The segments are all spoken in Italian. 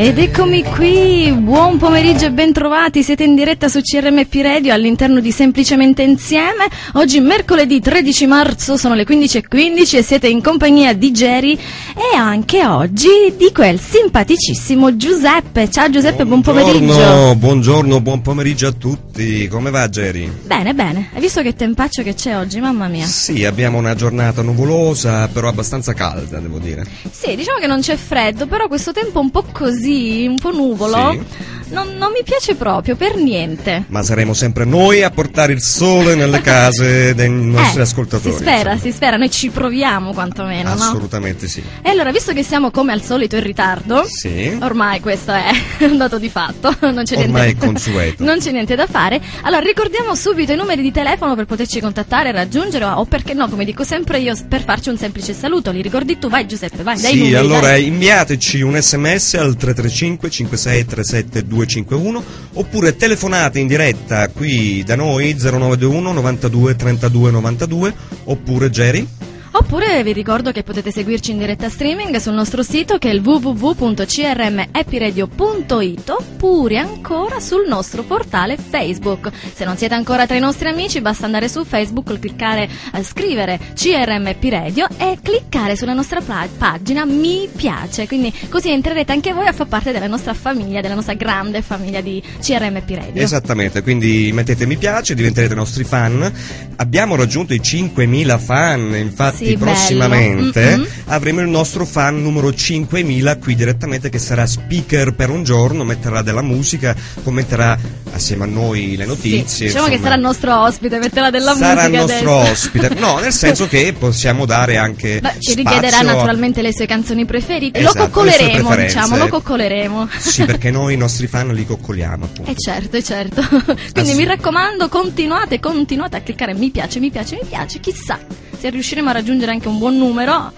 Ed eccomi qui, buon pomeriggio e bentrovati, siete in diretta su CRMP Radio all'interno di Semplicemente Insieme. Oggi mercoledì 13 marzo sono le 15.15 e siete in compagnia di Jerry e anche oggi di quel simpaticissimo Giuseppe. Ciao Giuseppe, buon pomeriggio. Buongiorno, buongiorno, buon pomeriggio a tutti. Come va Jerry? Bene, bene. Hai visto che tempaccio che c'è oggi, mamma mia? Sì, abbiamo una giornata nuvolosa, però abbastanza calda, devo dire. Sì, diciamo che non c'è freddo, però questo tempo un po' così, un po' nuvolo. Sì. Non, non mi piace proprio, per niente. Ma saremo sempre noi a portare il sole nelle case dei nostri Eh, ascoltatori. Si spera, insomma. si spera, noi ci proviamo quantomeno, no? Assolutamente sì. E allora, visto che siamo come al solito in ritardo, Sì. ormai questo è un dato di fatto, non c'è Ormai niente, è consueto. non c'è niente da fare. Allora, ricordiamo subito i numeri di telefono per poterci contattare, raggiungere o perché no, come dico sempre io, per farci un semplice saluto. Li ricordi tu? Vai Giuseppe, vai, Sì, numeri, allora dai. inviateci un sms al 335 56 37 251 oppure telefonate in diretta qui da noi 0921 92 32 92 oppure Jerry Oppure vi ricordo che potete seguirci in diretta streaming sul nostro sito che è il www.crmhappyradio.it oppure ancora sul nostro portale Facebook. Se non siete ancora tra i nostri amici basta andare su Facebook, cliccare, eh, scrivere CRMP Radio e cliccare sulla nostra pagina Mi piace, quindi così entrerete anche voi a far parte della nostra famiglia, della nostra grande famiglia di CRMP Radio. Esattamente, quindi mettete mi piace, diventerete nostri fan. Abbiamo raggiunto i 5.000 fan, infatti Sì, prossimamente Mm-mm. avremo il nostro fan numero 5.000 qui direttamente che sarà speaker per un giorno, metterà della musica, commenterà assieme a noi le notizie. Sì, diciamo che insomma. sarà il nostro ospite, metterà della Sarà il musica nostro adesso. ospite, no, nel senso che possiamo dare anche Beh, ci richiederà naturalmente le sue canzoni preferite. Esatto, lo coccoleremo, diciamo, lo coccoleremo. Sì, perché noi i nostri fan li coccoliamo, appunto. Eh certo, eh certo. Quindi sì. mi raccomando, continuate, continuate a cliccare mi piace, mi piace, mi piace. Chissà se riusciremo a raggiungere anche un buon numero.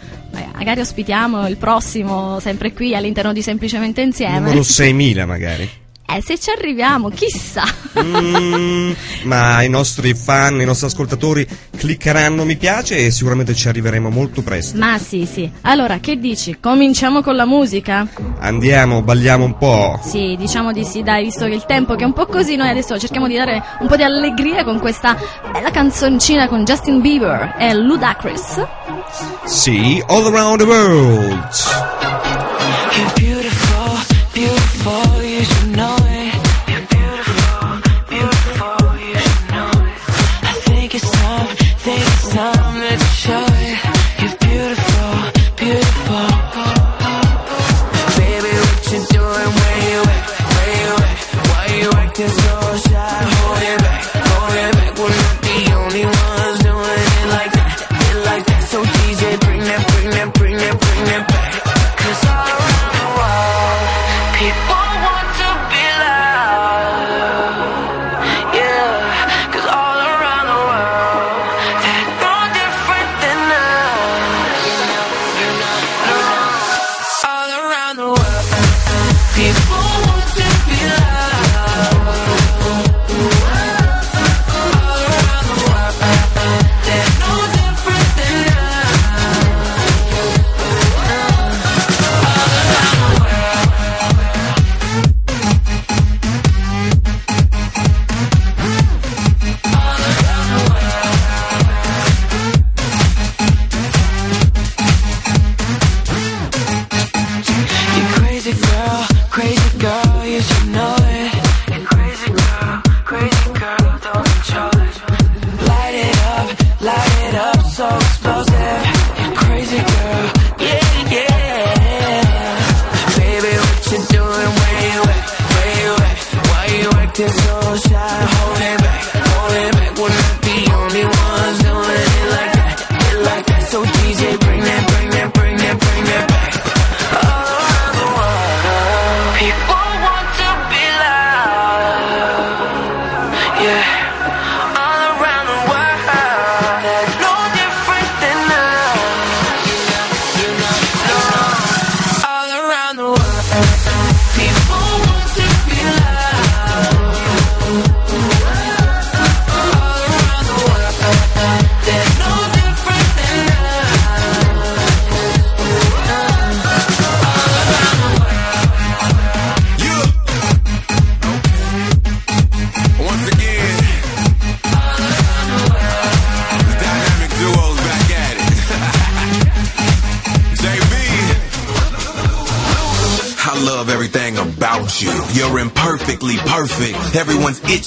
magari ospitiamo il prossimo sempre qui all'interno di Semplicemente Insieme. Numero 6.000 magari. Eh, se ci arriviamo, chissà. Mm, ma i nostri fan, i nostri ascoltatori cliccheranno mi piace e sicuramente ci arriveremo molto presto. Ma sì, sì. Allora, che dici? Cominciamo con la musica? Andiamo, balliamo un po'. Sì, diciamo di sì, dai, visto che il tempo che è un po' così, noi adesso cerchiamo di dare un po' di allegria con questa bella canzoncina con Justin Bieber e Ludacris. Sì, all around the world.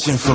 searching for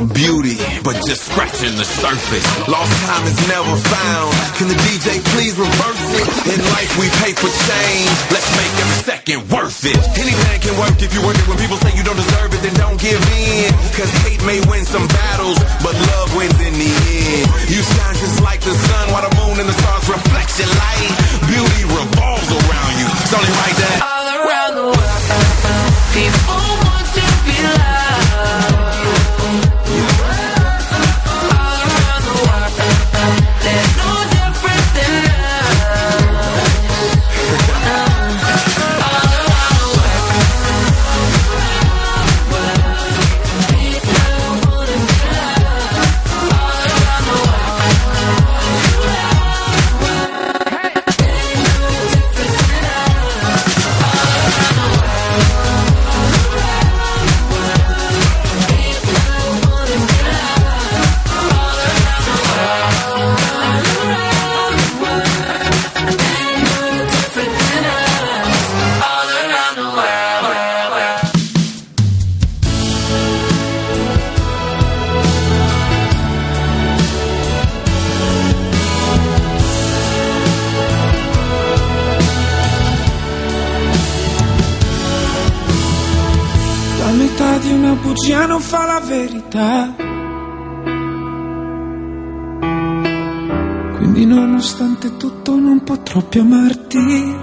più amarti.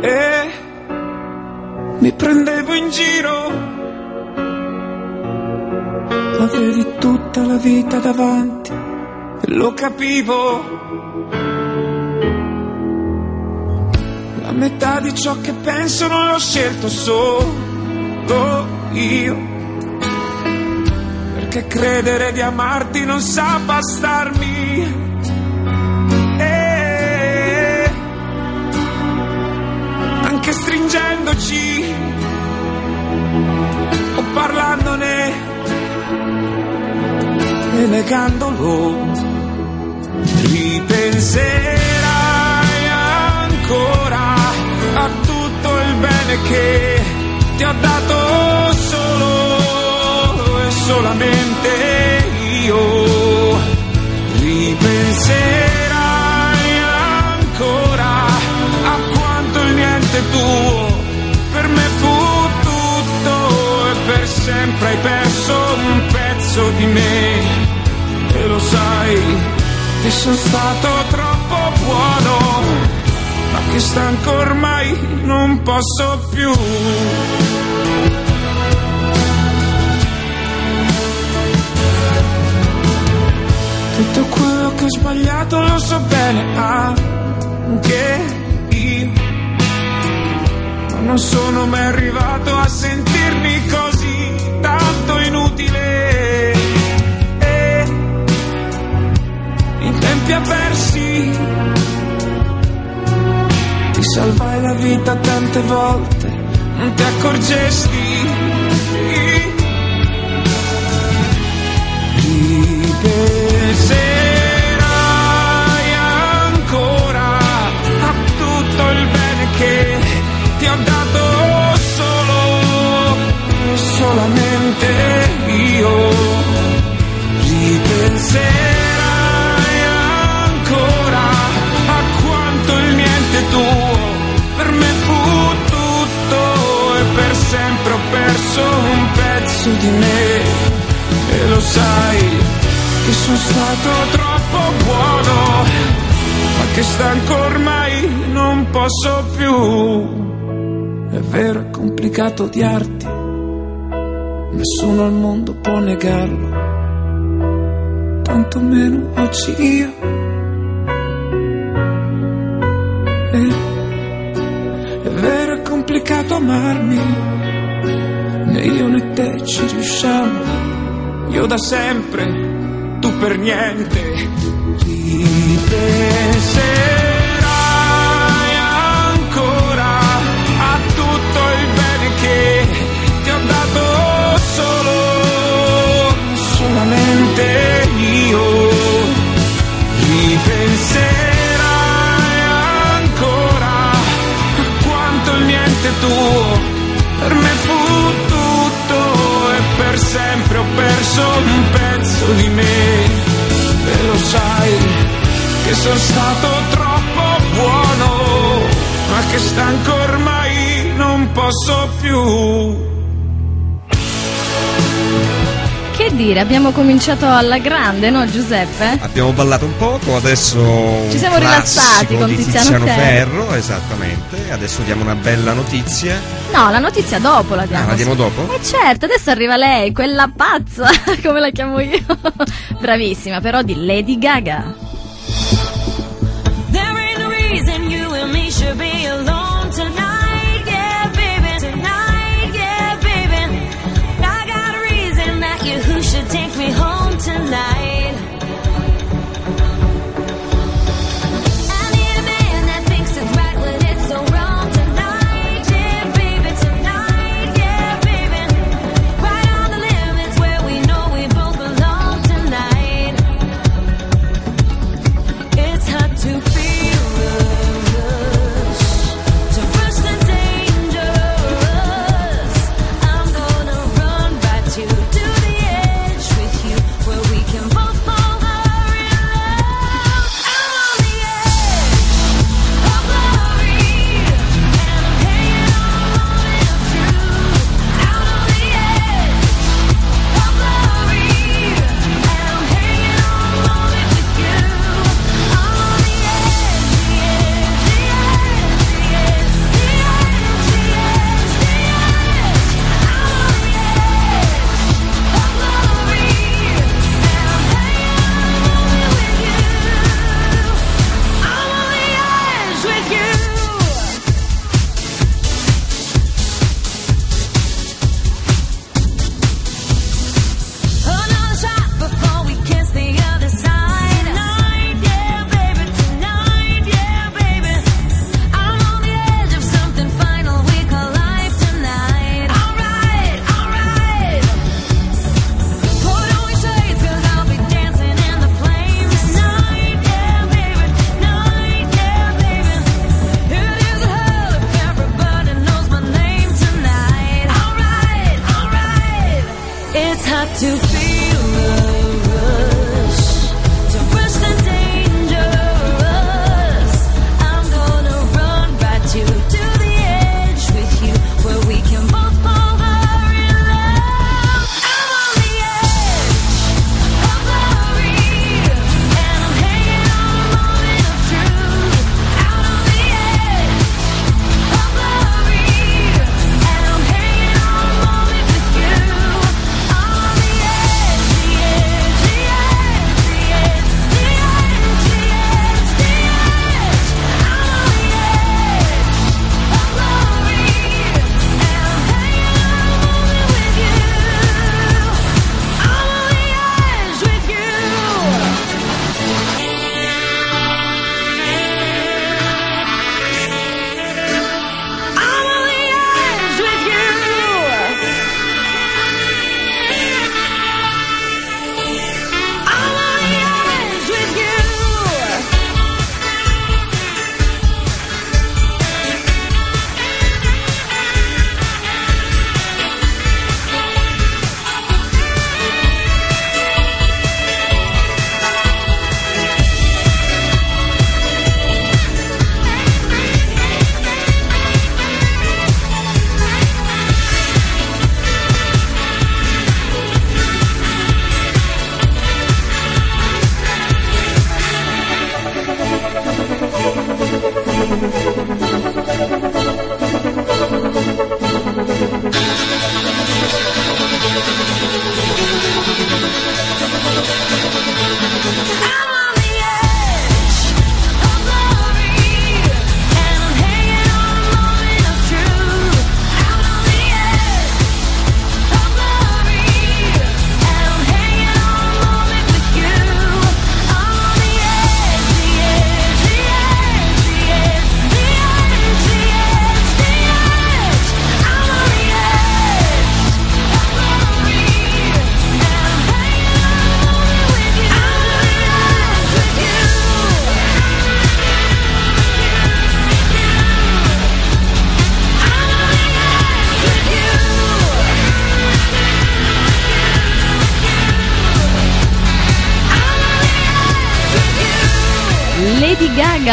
E mi prendevo in giro. Avevi tutta la vita davanti lo capivo. La metà di ciò che penso non l'ho scelto solo io. Perché credere di amarti non sa bastarmi. Stringendoci o parlandone e negandolo, ripenserai ancora a tutto il bene che ti ho dato solo e solamente io. Ripenserai ancora a quanto il niente tuo sempre hai perso un pezzo di me. E lo sai che sono stato troppo buono ma che stanco ormai non posso più. Tutto quello che ho sbagliato lo so bene anche io, ma non sono mai arrivato a sentirmi tempi avversi ti salvai la vita tante volte, non ti accorgesti. Ripenserai ancora a tutto il bene che ti ho dato solo e solamente io. Ripenserai pezzo di me. E lo sai che sono stato troppo buono ma che stanco ormai non posso più. È vero è complicato odiarti nessuno al mondo può negarlo tanto meno oggi io. Eh, è vero, è complicato amarmi, io né te ci riusciamo, io da sempre, tu per niente. Ripenserai perso un pezzo di me e lo sai che sono stato troppo buono, ma che stanco ormai non posso più. Che dire, abbiamo cominciato alla grande, no Giuseppe? Abbiamo ballato un poco, adesso ci siamo rilassati con Tiziano, Tiziano Ferro. Ferro, esattamente adesso diamo una bella notizia. No, la notizia dopo la diamo. Ah, la diamo dopo? Eh certo, adesso arriva lei, quella pazza, come la chiamo io. Bravissima, però di Lady Gaga.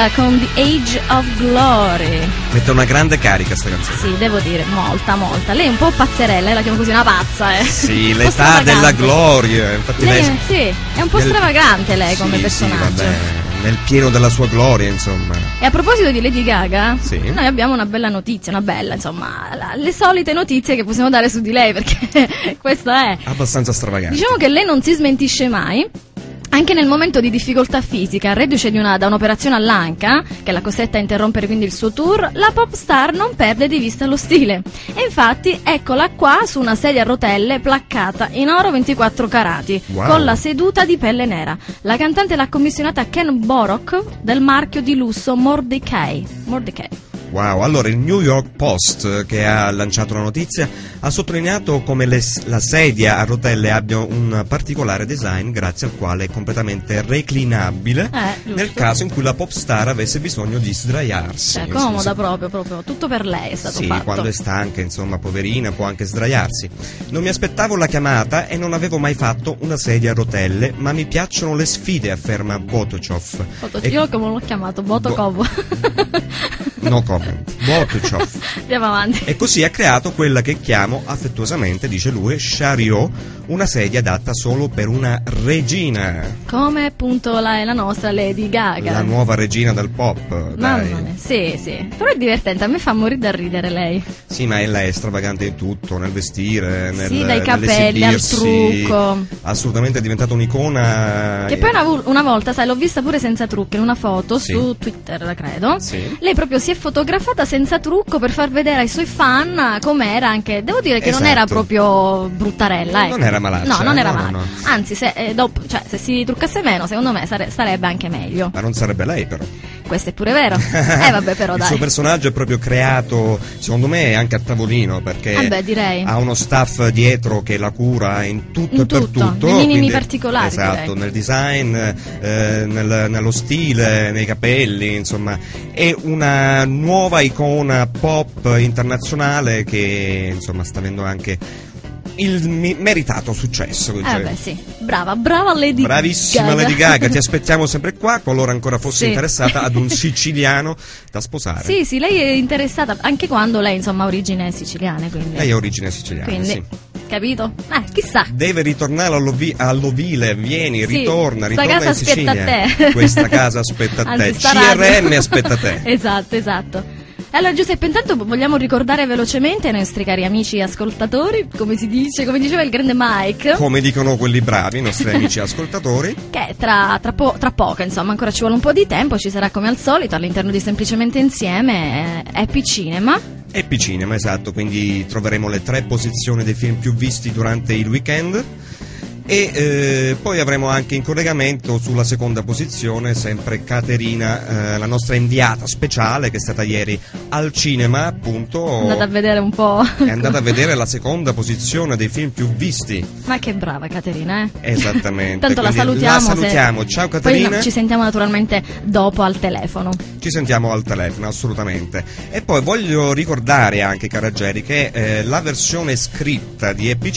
Con The Age of Glory. Mette una grande carica sta canzone. Sì, devo dire, molta, molta. Lei è un po' pazzerella, io la chiamo così una pazza, eh. Sì, l'età della gloria. Infatti Lei, lei, sì, è un po' nel- stravagante lei come Sì, personaggio. Sì, vabbè, nel pieno della sua gloria, insomma. E a proposito di Lady Gaga, Sì. noi abbiamo una bella notizia, una bella, insomma, la- le solite notizie che possiamo dare su di lei, perché questa è. Abbastanza stravagante. Diciamo che lei non si smentisce mai. Anche nel momento di difficoltà fisica, reduce di una- da un'operazione all'anca, che l'ha costretta a interrompere quindi il suo tour, la pop star non perde di vista lo stile. E infatti eccola qua su una sedia a rotelle placcata in oro 24 carati, Wow. con la seduta di pelle nera. La cantante l'ha commissionata a Ken Borok del marchio di lusso Mordecai. Mordecai. Wow, allora il New York Post eh, che ha lanciato la notizia ha sottolineato come le- la sedia a rotelle abbia un particolare design grazie al quale è completamente reclinabile Eh, nel caso in cui la pop star avesse bisogno di sdraiarsi. Cioè, Nel comoda proprio, proprio. Tutto per lei è stato Sì, fatto. quando è stanca, insomma, poverina, può anche sdraiarsi. Non mi aspettavo la chiamata e non avevo mai fatto una sedia a rotelle, ma mi piacciono le sfide, afferma Botochov. Foto- E- Io come l'ho chiamato, Botokov. No comment. Botochov. Andiamo avanti. E così ha creato quella che chiamo affettuosamente, dice lui, Chariot, una sedia adatta solo per una regina. Come appunto la, la nostra Lady Gaga. La nuova regina del pop. Mamma Dai. mia, sì, sì. Però è divertente, a me fa morire da ridere lei. Sì, ma ella è stravagante in tutto, nel vestire, nel, Sì, dai capelli al trucco. Assolutamente è diventata un'icona. Che poi una, una volta, sai, l'ho vista pure senza trucco in una foto Sì. su Twitter, credo. Sì. Lei proprio si è fotografata senza trucco per far vedere ai suoi fan com'era anche. Devo dire che non era Esatto. proprio bruttarella. Non ecco. era malaccia, No, non eh, era no, no, malaccia. no. Anzi, se, eh, dopo- cioè, se si truccasse meno, secondo me sare- sarebbe anche meglio. Ma non sarebbe lei però. Questo è pure vero. eh, vabbè, però Il dai. suo personaggio è proprio creato, secondo me, anche a tavolino, perché Ah, beh, ha uno staff dietro che la cura in tutto In e per tutto, tutto. nei minimi quindi- particolari, Esatto, direi. nel design, eh, nel- nello stile, nei capelli, insomma. È una nuova icona pop internazionale che, insomma, sta avendo anche il meritato successo. Eh cioè, beh, sì. Brava, brava Lady Bravissima Gaga. Lady Gaga, ti aspettiamo sempre qua, qualora ancora fossi Sì. interessata ad un siciliano da sposare. Sì, sì, lei è interessata anche quando lei, insomma, ha origini siciliane, quindi. Lei ha origine siciliana, quindi, sì. capito? Eh, chissà. Deve ritornare all'ovi- all'ovile, vieni, Sì, ritorna, ritorna casa in Sicilia. aspetta a te. Questa casa aspetta a te. Anzi, radio. CRM aspetta a te. esatto, esatto. Allora Giuseppe, intanto vogliamo ricordare velocemente ai nostri cari amici ascoltatori, come si dice, come diceva il grande Mike, Come dicono quelli bravi, i nostri amici ascoltatori. che tra, tra, po- tra poco, insomma, ancora ci vuole un po' di tempo, ci sarà come al solito all'interno di Semplicemente Insieme eh, Happy Cinema. Epi Cinema, esatto, quindi troveremo le tre posizioni dei film più visti durante il weekend. E eh, poi avremo anche in collegamento sulla seconda posizione sempre Caterina, eh, la nostra inviata speciale che è stata ieri al cinema, appunto. Andate a vedere un po'. È andata a vedere la seconda posizione dei film più visti. Ma che brava Caterina, eh? Esattamente. Tanto la salutiamo. La se- salutiamo. Ciao Poi Caterina. no, ci sentiamo naturalmente dopo al telefono. Ci sentiamo al telefono, assolutamente. E poi voglio ricordare anche, cara Jerry, che eh, la versione scritta di Happy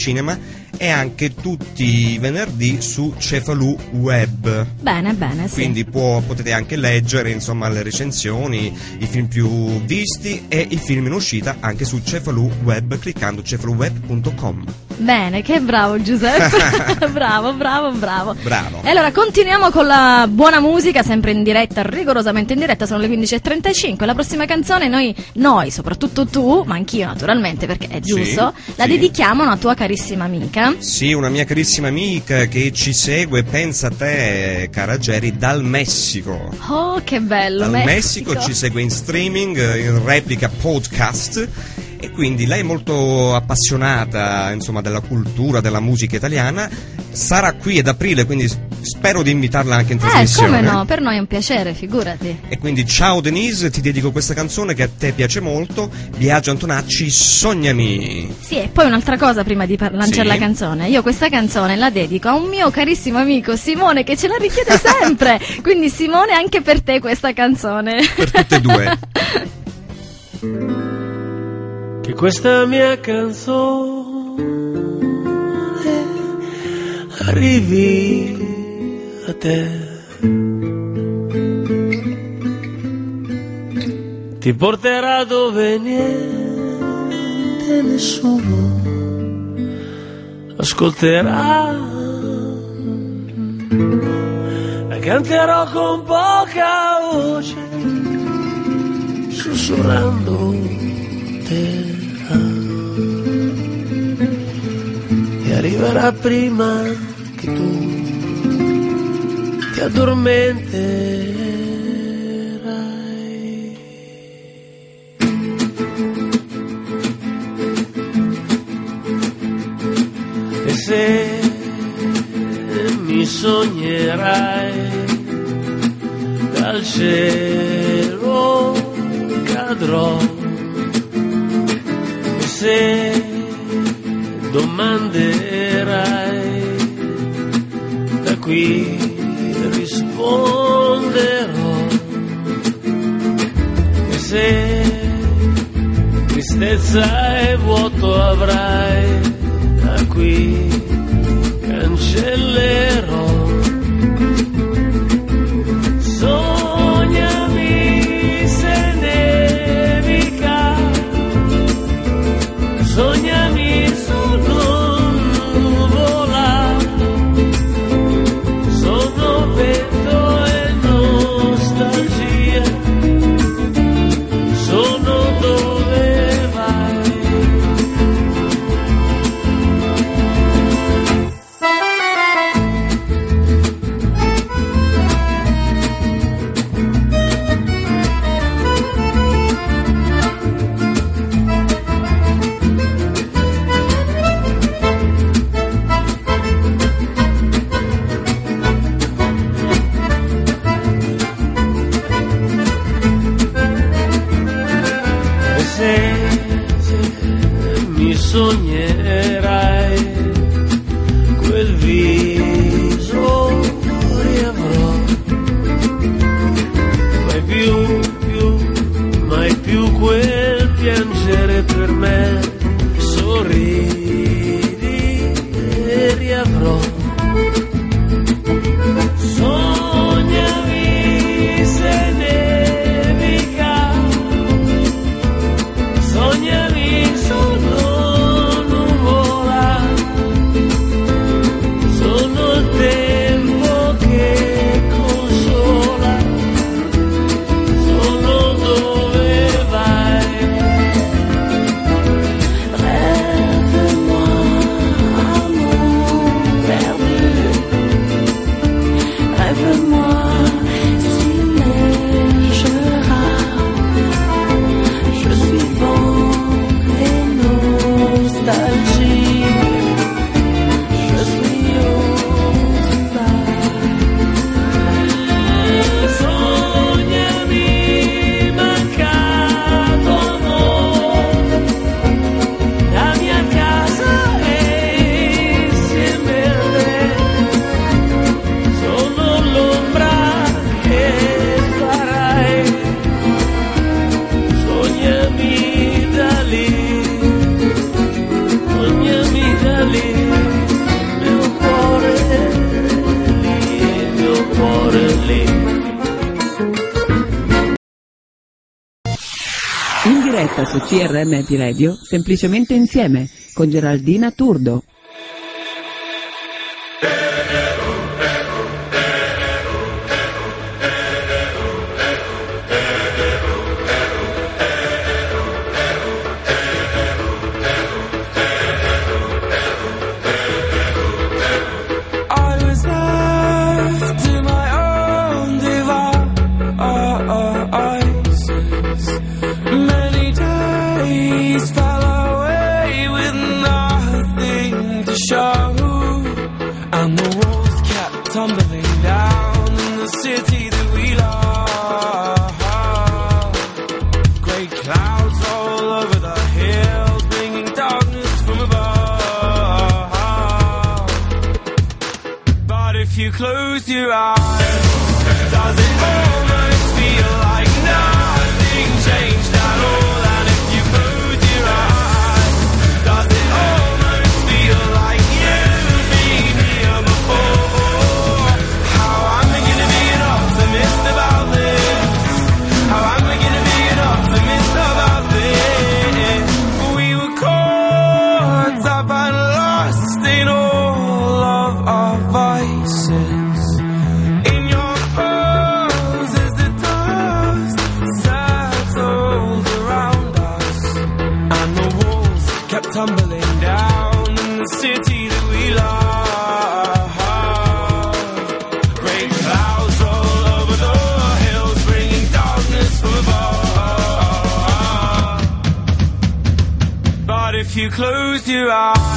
È anche tutti i venerdì su Cefalù Web. Bene, bene, sì. Quindi può- potete anche leggere insomma, le recensioni, i film più visti e i film in uscita anche su Cefalù Web cliccando cefaluweb.com. Bene, che bravo Giuseppe. bravo, bravo, bravo. Bravo. E allora continuiamo con la buona musica, sempre in diretta, rigorosamente in diretta, sono le 15.35. La prossima canzone noi, noi, soprattutto tu, ma anch'io naturalmente perché è giusto, la sì. dedichiamo a una tua carissima amica. Sì, una mia carissima amica che ci segue, pensa a te, cara Jerry, dal Messico. Oh, che bello, Dal Messico. ci segue in streaming, in replica podcast. E quindi lei è molto appassionata insomma, della cultura, della musica italiana. Sarà qui ad aprile, quindi spero di invitarla anche in Eh, trasmissione. come no, per noi è un piacere, figurati. E quindi ciao Denise, ti dedico questa canzone che a te piace molto. Biagio Antonacci, Sognami. Sì, e poi un'altra cosa prima di par- lanciare Sì. la canzone. Io questa canzone la dedico a un mio carissimo amico Simone che ce la richiede sempre. Quindi Simone, anche per te questa canzone. Per tutte e due. che questa mia canzone arrivi a te. Ti porterà dove niente nessuno ascolterà. La canterò con poca voce, sussurrando arriverà prima che tu ti addormenterai. E se mi sognerai dal cielo cadrò. Se domanderai, da qui risponderò. E se tristezza e vuoto avrai, da qui cancellerò. Rem Happy Radio, semplicemente insieme, con Geraldina Turdo. if you close your eyes? Does it hurt? you are.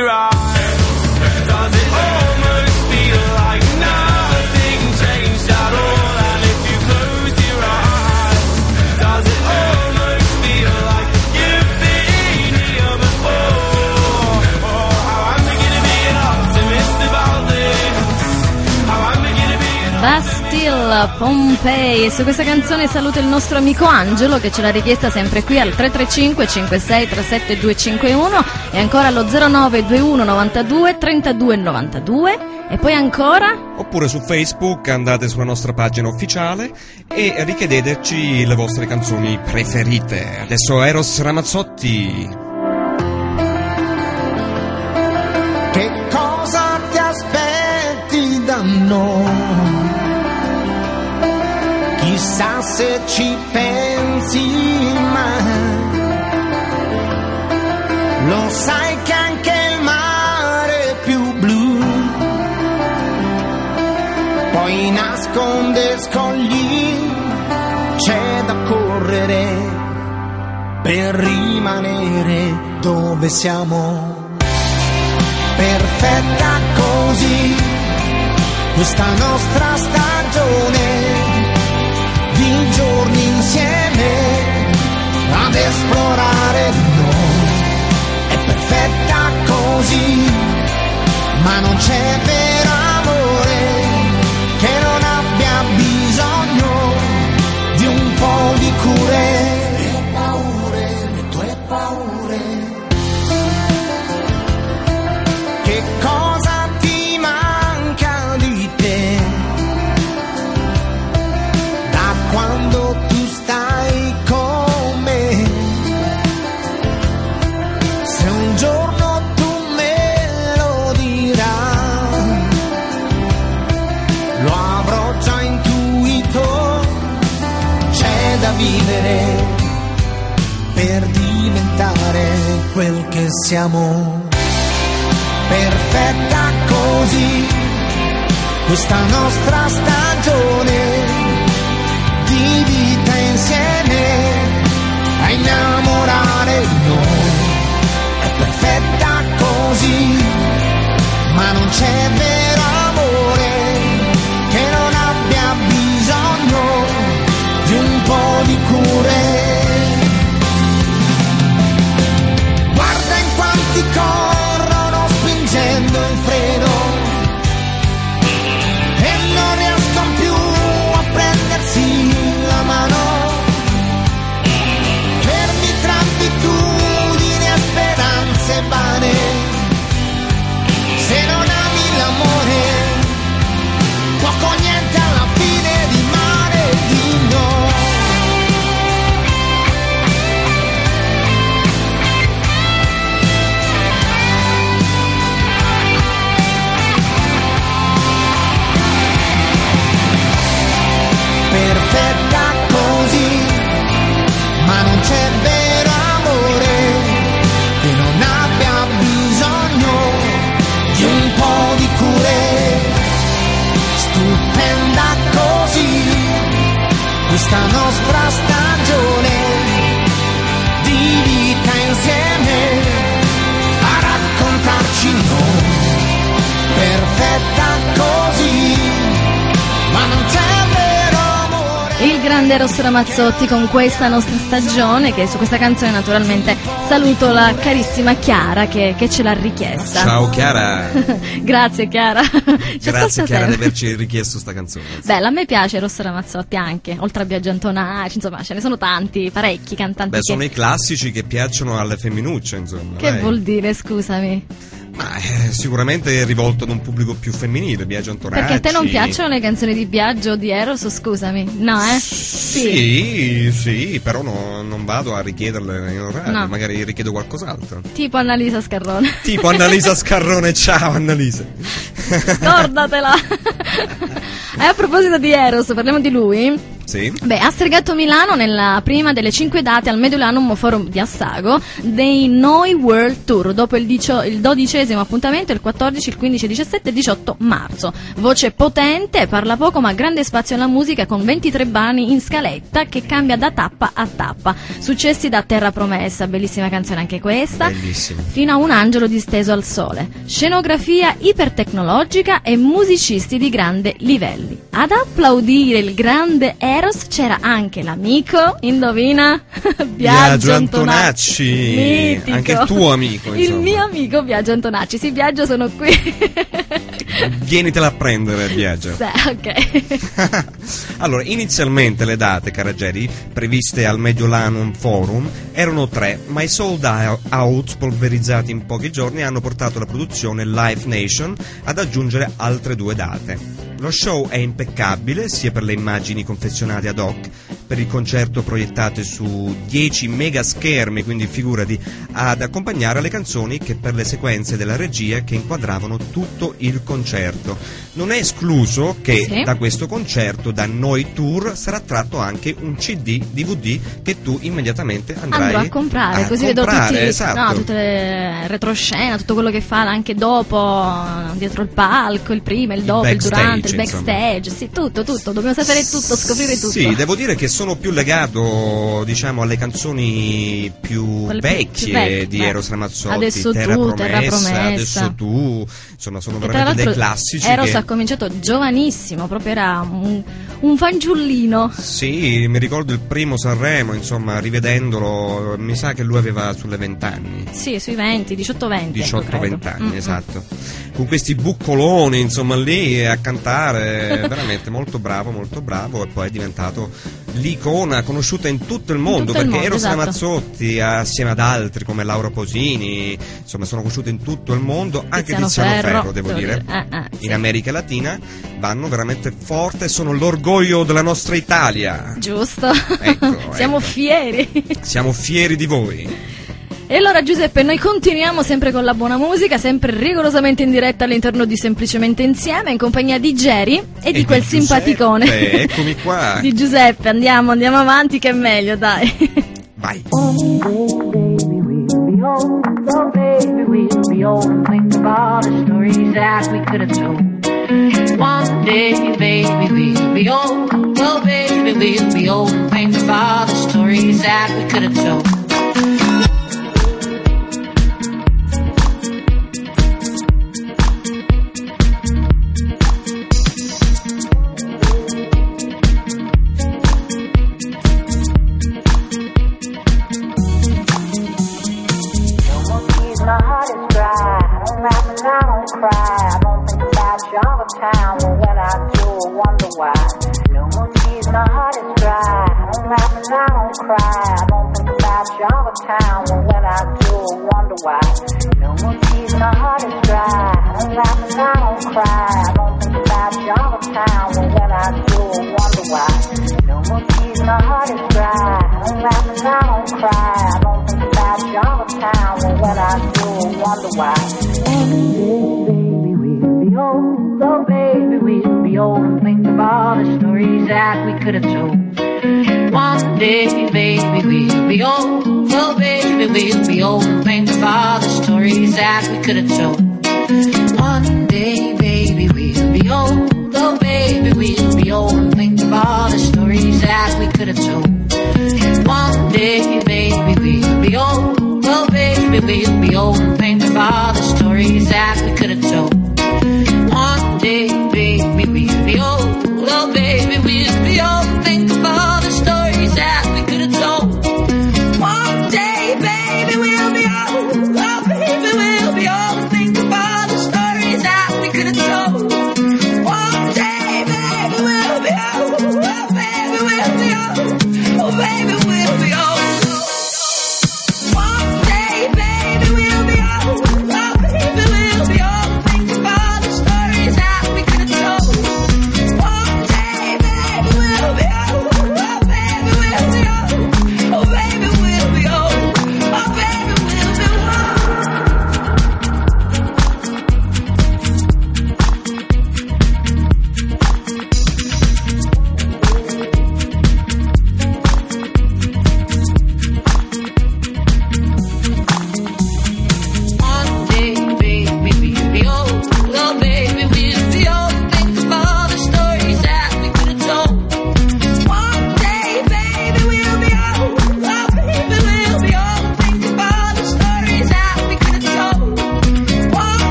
We are. Pompei e su questa canzone saluto il nostro amico Angelo che ce l'ha richiesta sempre qui al 335 56 37 251 e ancora allo 0921 92 32 92 e poi ancora Oppure su Facebook andate sulla nostra pagina ufficiale e richiedeteci le vostre canzoni preferite. Adesso Eros Ramazzotti. Che cosa ti aspetti da noi? Chissà se ci pensi mai. Lo sai che anche il mare è più blu poi nasconde scogli, c'è da correre per rimanere dove siamo perfetta così questa nostra stagione di giorni insieme ad esplorare noi è perfetta così ma non c'è vero amore che non abbia bisogno di un po' di cure siamo perfetta così questa nostra stagione di vita insieme a innamorare noi. È perfetta così ma non c'è vero questa nostra stagione di vita insieme a raccontarci noi, perfetta così, ma non c'è grande Rosso Ramazzotti con questa nostra stagione che su questa canzone naturalmente saluto la carissima Chiara che, che ce l'ha richiesta. Ciao Chiara, Grazie Chiara. Grazie Chiara di averci richiesto sta canzone. Bella, a me piace Rosso Ramazzotti anche, oltre a Biagio Antonacci, insomma ce ne sono tanti, parecchi cantanti Beh, che... sono i classici che piacciono alle femminucce, insomma. Che dai. vuol dire, scusami? Ma eh, sicuramente è rivolto ad un pubblico più femminile, Biagio Antonacci. Perché a te non piacciono le canzoni di Biagio o di Eros, scusami? No, eh? Sì, sì, però no- non vado a richiederle in orario, No. magari richiedo qualcos'altro. Tipo Annalisa Scarrone. Tipo Annalisa Scarrone, ciao Annalisa. Scordatela! e a proposito di Eros, parliamo di lui. Sì? Beh, ha stregato Milano nella prima delle cinque date al Mediolanum Forum di Assago dei Noi World Tour, dopo il, dicio- il dodicesimo appuntamento, il 14, il 15, il 17 e il 18 marzo. Voce potente, parla poco ma grande spazio alla musica con 23 brani in scaletta che cambia da tappa a tappa. Successi da Terra Promessa, bellissima canzone anche questa. Bellissimo. Fino a un angelo disteso al sole. Scenografia ipertecnologica e musicisti di grande livelli. Ad applaudire il grande Eros c'era anche l'amico, indovina? Biagio Antonacci. Mitico. Anche il tuo amico, Il insomma. mio amico Biagio Antonacci. Sì, Biagio sono qui. Vienitela a prendere, Biagio. Sì, ok. allora, inizialmente le date, Carageri, previste al Mediolanum Forum erano tre, ma i sold out polverizzati in pochi giorni hanno portato la produzione Live Nation ad aggiungere altre due date. Lo show è impeccabile sia per le immagini confezionate ad hoc, per il concerto proiettate su 10 mega schermi, quindi figurati, ad accompagnare le canzoni che per le sequenze della regia che inquadravano tutto il concerto. Non è escluso che Sì. da questo concerto, da Noi Tour, sarà tratto anche un CD, DVD che tu immediatamente andrai Andrò a comprare, a così comprare, vedo tutti, esatto. no, tutte le retroscena, tutto quello che fa anche dopo, dietro il palco, il prima, il dopo, il, backstage, durante, il insomma. backstage, sì, tutto, tutto, dobbiamo sapere tutto, scoprire tutto. Sì, devo dire che sono più legato, diciamo, alle canzoni più Quelle vecchie più vecchie, di beh. Eros Ramazzotti, Adesso Terra tu, Promessa, Terra Promessa. Adesso tu, insomma, sono veramente dei classici Eros che... ha cominciato giovanissimo, proprio era un, un fanciullino. Sì, mi ricordo il primo Sanremo, insomma, rivedendolo, mi sa che lui aveva sulle 20 anni. Sì, sui 20, 18-20. 18-20 anni, Mm, esatto. Con questi buccoloni, insomma, lì a cantare, veramente molto bravo, molto bravo, e poi è diventato l'icona conosciuta in tutto il mondo, tutto il perché mondo, Eros esatto. Ramazzotti, assieme ad altri come Laura Posini, insomma, sono conosciuti in tutto il mondo, anche Tiziano Tiziano Ferro, Ferro, devo devo dire. dire. Eh, eh, sì. In America Latina vanno veramente forte, sono l'orgoglio della nostra Italia. Giusto. Ecco, Siamo ecco. fieri. Siamo fieri di voi. E allora Giuseppe, noi continuiamo sempre con la buona musica, sempre rigorosamente in diretta all'interno di Semplicemente Insieme, in compagnia di Jerry e, di quel Giuseppe, simpaticone. Eccomi qua. di Giuseppe, andiamo, andiamo avanti che è meglio, dai. Vai. One day, baby, we'll be old. Oh, baby, we'll be old and think all the stories that we could have told.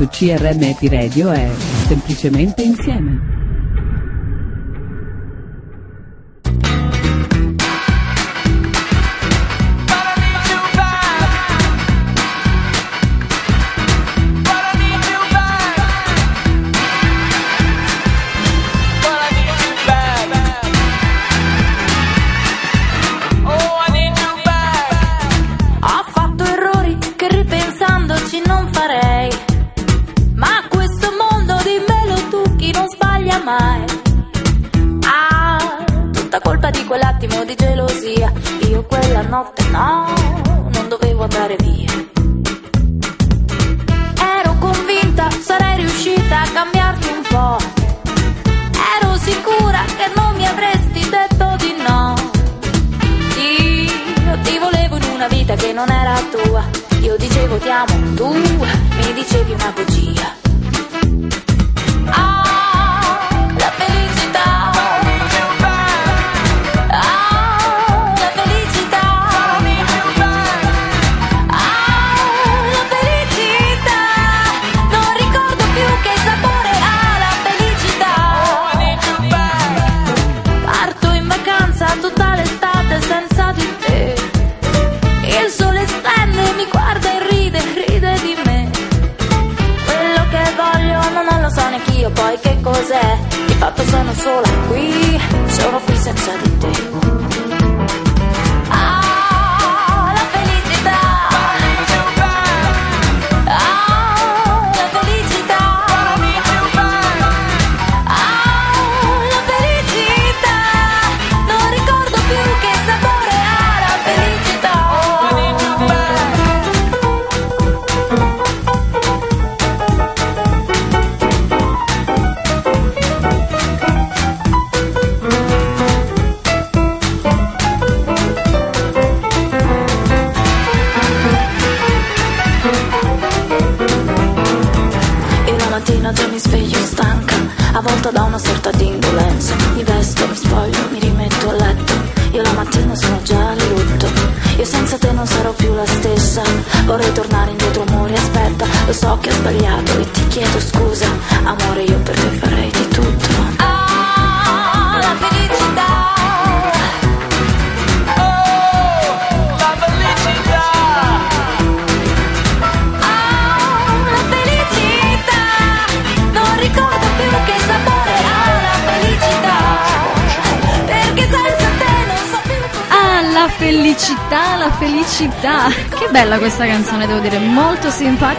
su CRM Epiradio è, semplicemente insieme.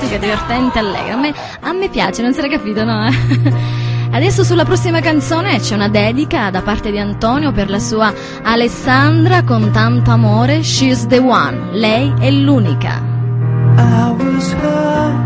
simpatica, divertente, allegra. A me, a me piace, non si era capito, no? Adesso sulla prossima canzone c'è una dedica da parte di Antonio per la sua Alessandra con tanto amore, She's the one, lei è l'unica. I was high.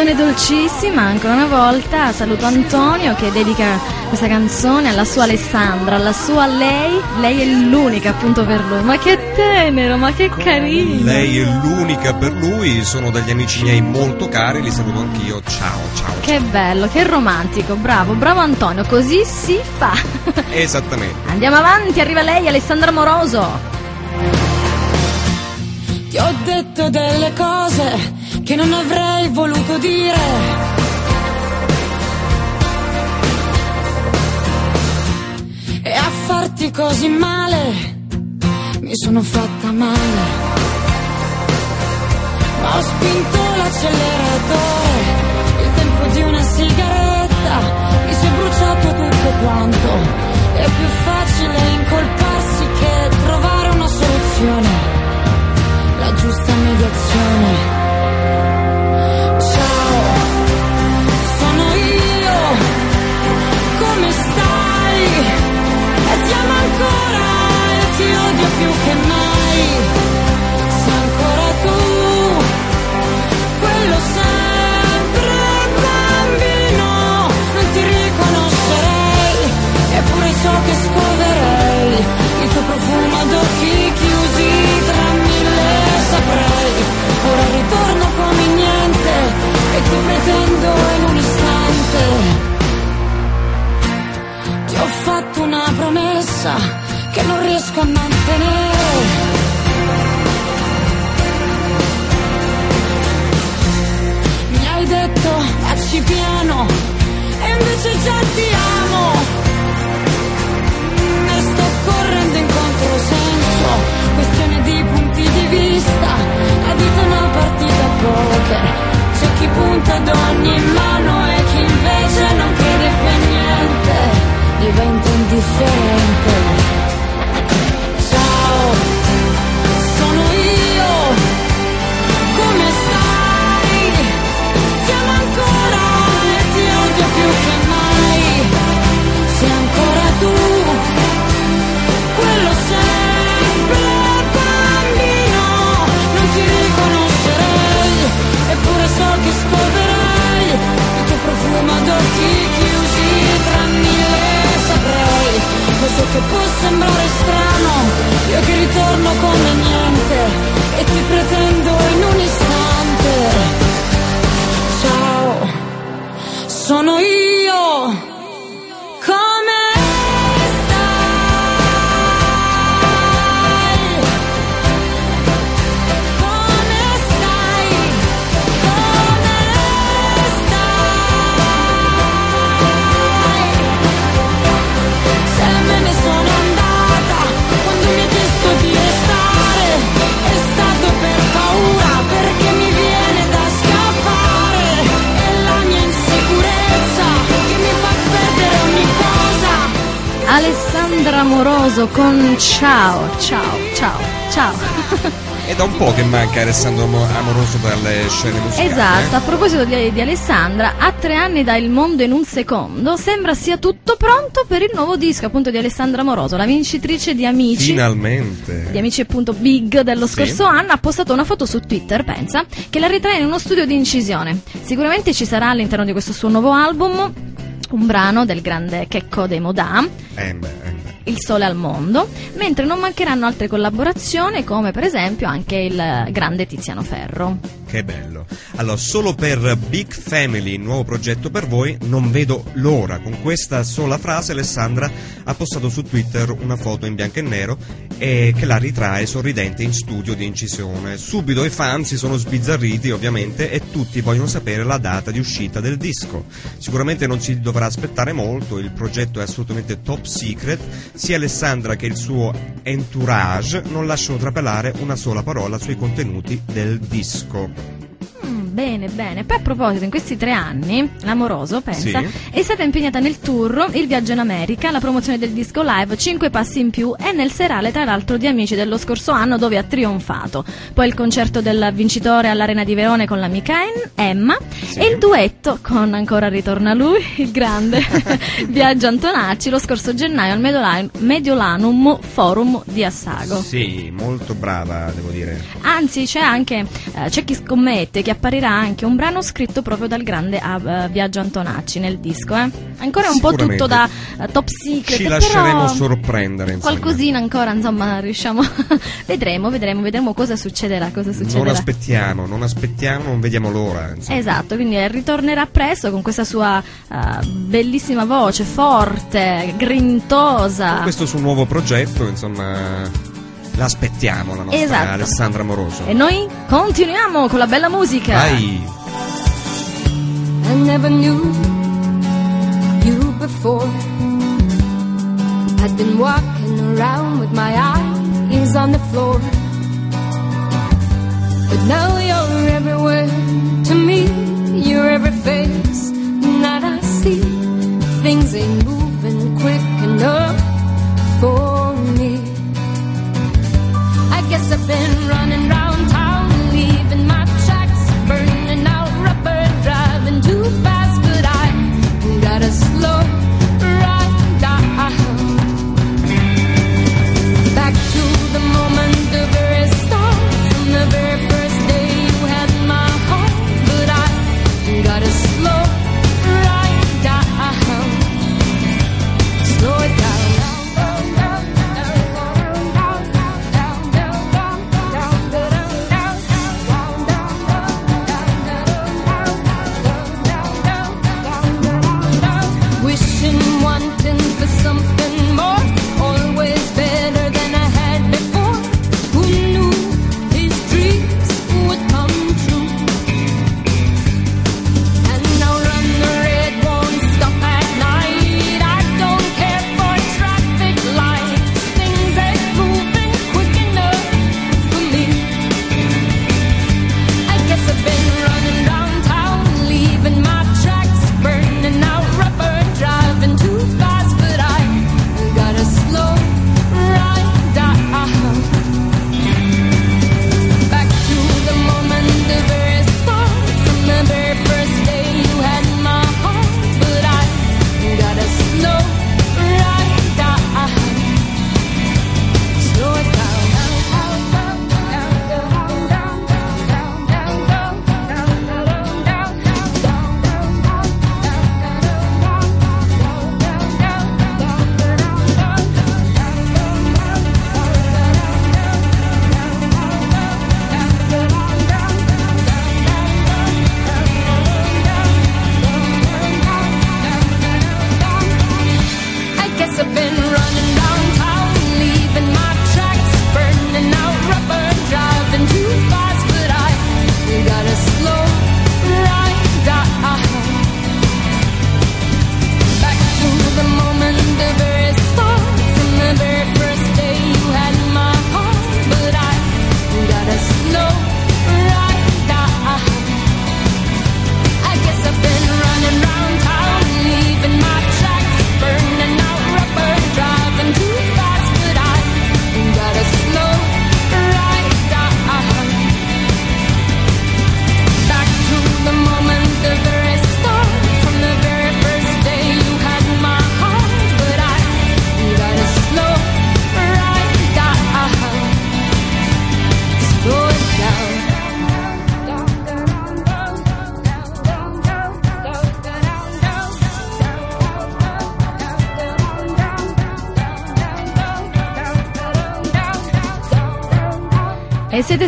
Canzone dolcissima, ancora una volta, saluto Antonio che dedica questa canzone alla sua Alessandra, alla sua lei. Lei è l'unica appunto per lui. Ma che tenero, ma che carino! Lei è l'unica per lui, sono degli amici miei molto cari, li saluto anch'io. Ciao, ciao. Che bello, che romantico, bravo, bravo Antonio, così si fa. Esattamente. Andiamo avanti, arriva lei, Alessandra Moroso. Ti ho detto delle cose che non avrei voluto dire. E a farti così male mi sono fatta male. Ma ho spinto l'acceleratore, il tempo di una sigaretta, mi si è bruciato tutto quanto. È più facile incolparsi che trovare una soluzione la giusta mediazione. Ti amo ancora e ti odio più che mai. Sei ancora tu, quello sempre bambino, non ti riconoscerei, eppure so che scoverei il tuo profumo ad occhi chiusi tra mille saprei. Ora ritorno come niente e ti pretendo riesco a mantenere. Mi hai detto vacci piano e invece già ti amo. Ne sto correndo in controsenso, questione di punti di vista. La vita è una partita a c'è chi punta ad ogni mano e chi invece non crede più a niente, diventa indifferente. so che può sembrare strano, io che ritorno come niente e ti pretendo in un istante. Ciao, sono io. Moroso con Ciao, ciao, ciao, ciao. È da un po' che manca Alessandro Mo- Amoroso dalle scene musicali. Esatto, eh? a proposito di, di Alessandra, a tre anni da Il mondo in un secondo, sembra sia tutto pronto per il nuovo disco appunto di Alessandra Moroso, la vincitrice di Amici. Finalmente. di Amici appunto Big dello Sì. scorso anno ha postato una foto su Twitter, pensa, che la ritrae in uno studio di incisione. Sicuramente ci sarà all'interno di questo suo nuovo album un brano del grande Checco dei Modà, eh, beh. Il Sole al Mondo, mentre non mancheranno altre collaborazioni come per esempio anche il grande Tiziano Ferro. Che bello. Allora, solo per Big Family, nuovo progetto per voi, non vedo l'ora. Con questa sola frase Alessandra ha postato su Twitter una foto in bianco e nero e che la ritrae sorridente in studio di incisione. Subito i fan si sono sbizzarriti, ovviamente, e tutti vogliono sapere la data di uscita del disco. Sicuramente non si dovrà aspettare molto, il progetto è assolutamente top secret. Sia Alessandra che il suo entourage non lasciano trapelare una sola parola sui contenuti del disco. Bene, bene. Poi a proposito, in questi tre anni, l'amoroso, pensa, Sì. è stata impegnata nel tour, il viaggio in America, la promozione del disco live, 5 passi in più e nel serale, tra l'altro, di Amici dello scorso anno dove ha trionfato. Poi il concerto del vincitore all'Arena di Verone con l'amica Emma e il duetto con ancora ritorna lui, il grande Viaggio Antonacci, lo scorso gennaio al Mediolan- Mediolanum Forum di Assago. Sì, molto brava, devo dire. Anzi, c'è anche eh, c'è chi scommette che apparirà anche un brano scritto proprio dal grande ah, eh, Viaggio Antonacci nel disco. Eh. Ancora un po' tutto da eh, top secret. Ci lasceremo sorprendere, insomma. Qualcosina ancora, insomma, riusciamo. vedremo, vedremo, vedremo cosa succederà. Cosa Non succederà. aspettiamo, non aspettiamo, non vediamo l'ora. insomma. Esatto, quindi eh, ritornerà presto con questa sua eh, bellissima voce, forte, grintosa. Questo suo nuovo progetto, insomma, l'aspettiamo la nostra Esatto. Alessandra Moroso. E noi continuiamo con la bella musica. Vai! I never knew you before. I'd been walking around with my eyes on the floor. But now you're everywhere to me. You're every face that I see. Things ain't moving quick enough for. I guess I've been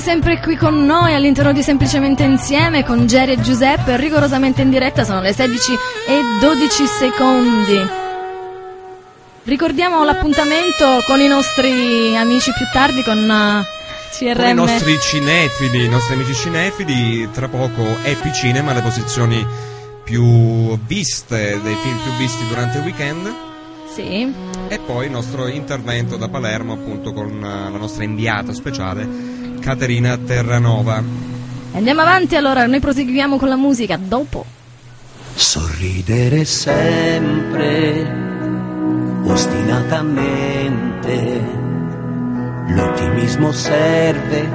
sempre qui con noi all'interno di Semplicemente Insieme con Jerry e Giuseppe, rigorosamente in diretta, sono le 16 e 12 secondi. Ricordiamo l'appuntamento con i nostri amici più tardi con uh, CRM. Con i nostri cinefili, i nostri amici cinefili, tra poco Happy Cinema, le posizioni più viste, dei film più visti durante il weekend. Sì. E poi il nostro intervento da Palermo, appunto, con eh, la nostra inviata speciale, Caterina Terranova. Andiamo avanti allora, noi proseguiamo con la musica dopo. Sorridere sempre, ostinatamente. L'ottimismo serve,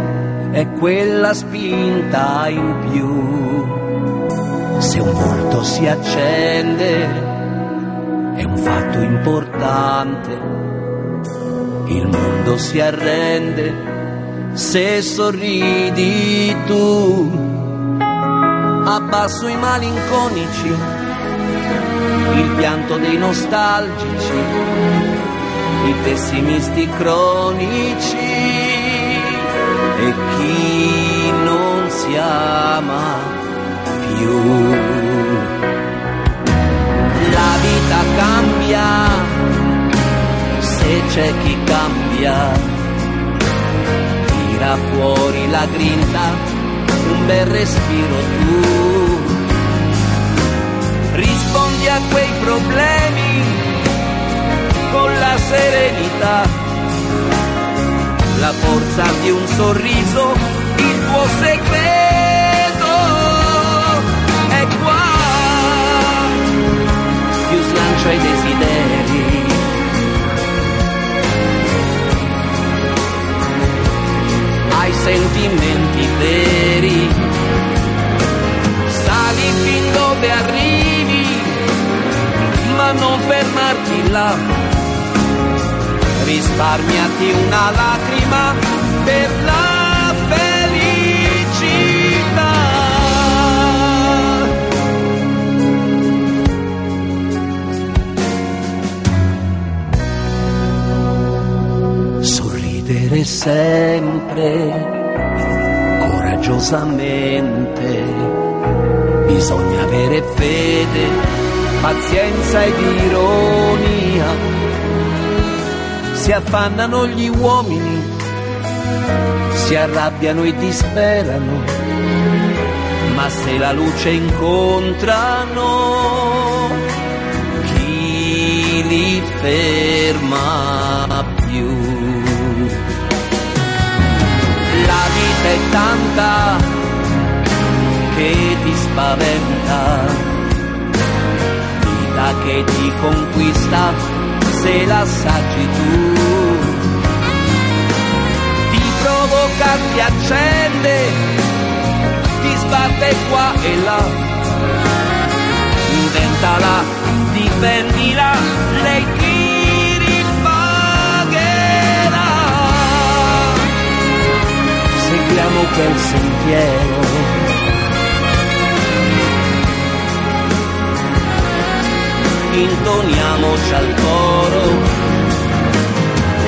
è quella spinta in più. Se un volto si accende, è un fatto importante. Il mondo si arrende se sorridi tu. Abbasso i malinconici, il pianto dei nostalgici, i pessimisti cronici e chi non si ama più. La vita cambia se c'è chi cambia, tira fuori la grinta, un bel respiro tu. Rispondi a quei problemi con la serenità, la forza di un sorriso, il tuo segreto è qua. Più slancia i desideri. Ai sentimenti veri, sali fin dove arrivi, ma non fermarti là. Risparmiati una lacrima per la Sorridere sempre, coraggiosamente. Bisogna avere fede, pazienza ed ironia. Si affannano gli uomini, si arrabbiano e disperano, ma se la luce incontrano, chi li ferma La è tanta che ti spaventa, vita che ti conquista se l'assaggi tu. Ti provoca, ti accende, ti sbatte qua e là. Inventala, difendila, lei ti quel sentiero. intoniamoci al coro,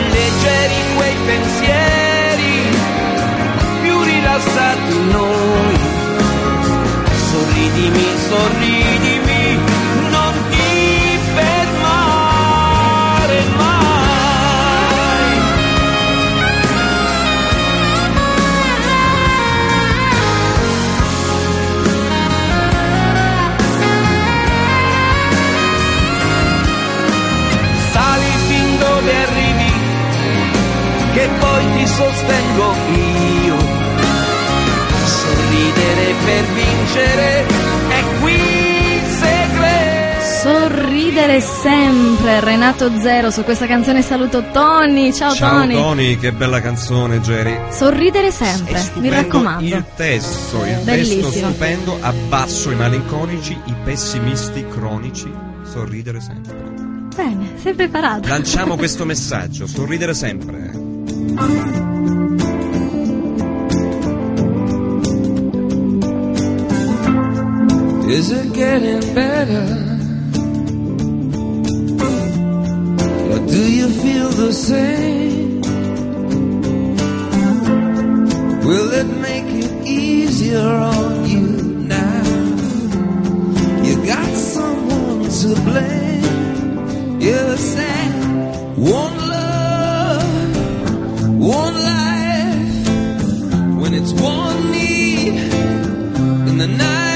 leggeri quei pensieri, più rilassati noi, sorridimi, sorridimi, ti sostengo io. Sorridere per vincere è qui il segreto. Sorridere sempre, Renato Zero, su questa canzone saluto Tony, ciao, Ciao Tony. Tony, che bella canzone, Jerry. Sorridere sempre, mi raccomando. Il testo, il Bellissimo. testo stupendo, abbasso i malinconici, i pessimisti cronici, sorridere sempre. Bene, sei preparato. Lanciamo questo messaggio, sorridere sempre. Is it getting better? Or do you feel the same? Will it make it easier on you now? You got someone to blame. You're sad. One one me in the night.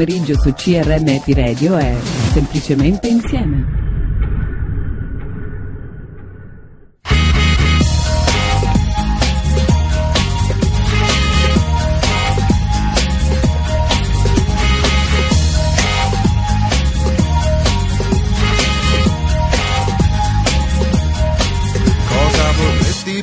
pomeriggio su CRM Eti Radio è semplicemente insieme.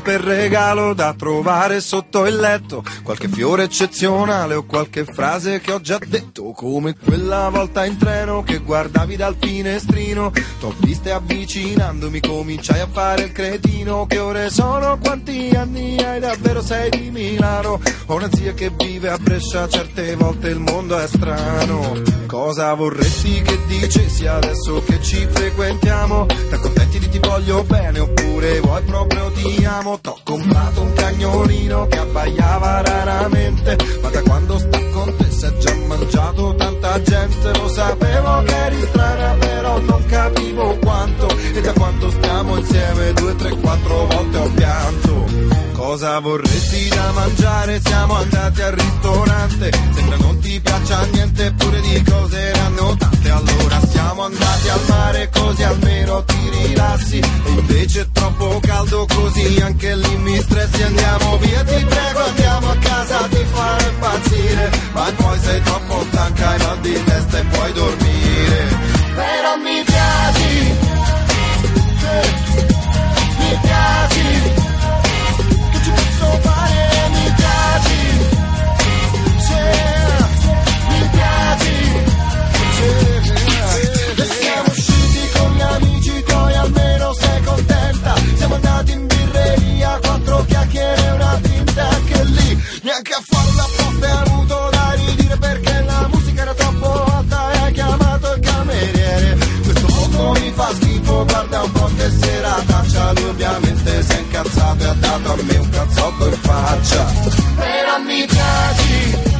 per regalo da trovare sotto il letto, qualche fiore eccezionale o qualche frase che ho già detto come quella volta in treno che guardavi dal finestrino. T'ho viste avvicinandomi, cominciai a fare il cretino. Che ore sono? Quanti anni hai? Davvero sei di Milano? Ho una zia che vive a Brescia, certe volte il mondo è strano. Cosa vorresti che dicessi adesso che ci frequentiamo? T'accontenti di ti voglio bene oppure vuoi proprio ti amo? T'ho comprato un cagnolino che abbaiava raramente, ma da quando sta con te si è già mangiato tanta gente. Lo sapevo che eri strana, però non capivo quanto. E da quando stiamo insieme due, tre, quattro volte ho pianto. Cosa vorresti da mangiare? Siamo andati al ristorante. Sembra non ti piaccia niente, eppure di cose erano tante. Allora siamo andati al mare, così almeno ti rilassi. E invece è troppo caldo, così anche lì mi stressi. Andiamo via, ti prego, andiamo a casa, ti farò impazzire. Ma poi sei troppo stanca, hai mal di testa e puoi dormire. Però mi lì. Neanche a farla apposta hai avuto da ridire perché la musica era troppo alta e hai chiamato il cameriere. Questo mondo mi fa schifo, guarda un po' che serataccia. Lui ovviamente si è incazzato e ha dato a me un cazzotto in faccia. Però mi piaci,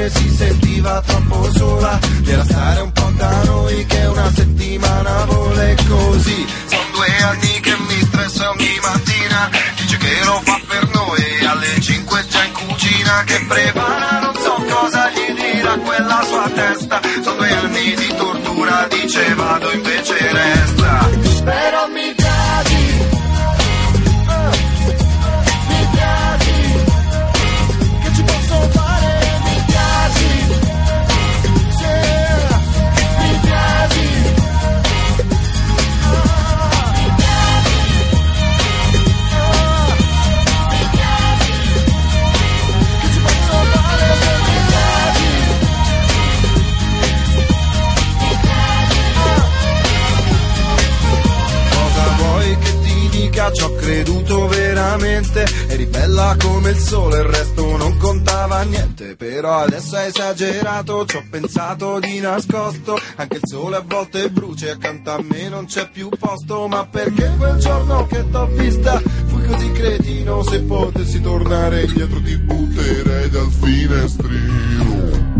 madre si sentiva troppo sola. Era stare un po' da noi che una settimana vuole così. Sono due anni che mi stressa ogni mattina. Dice che lo fa per noi. Alle 5 già in cucina Che prepara non so cosa gli dirà quella sua testa. Sono due anni di tortura dice vado invece resta veramente. Eri bella come il sole, il resto non contava niente. Però adesso hai esagerato, ci ho pensato di nascosto. Anche il sole a volte brucia e accanto a me non c'è più posto. Ma perché quel giorno che t'ho vista fui così cretino? Se potessi tornare indietro ti butterei dal finestrino.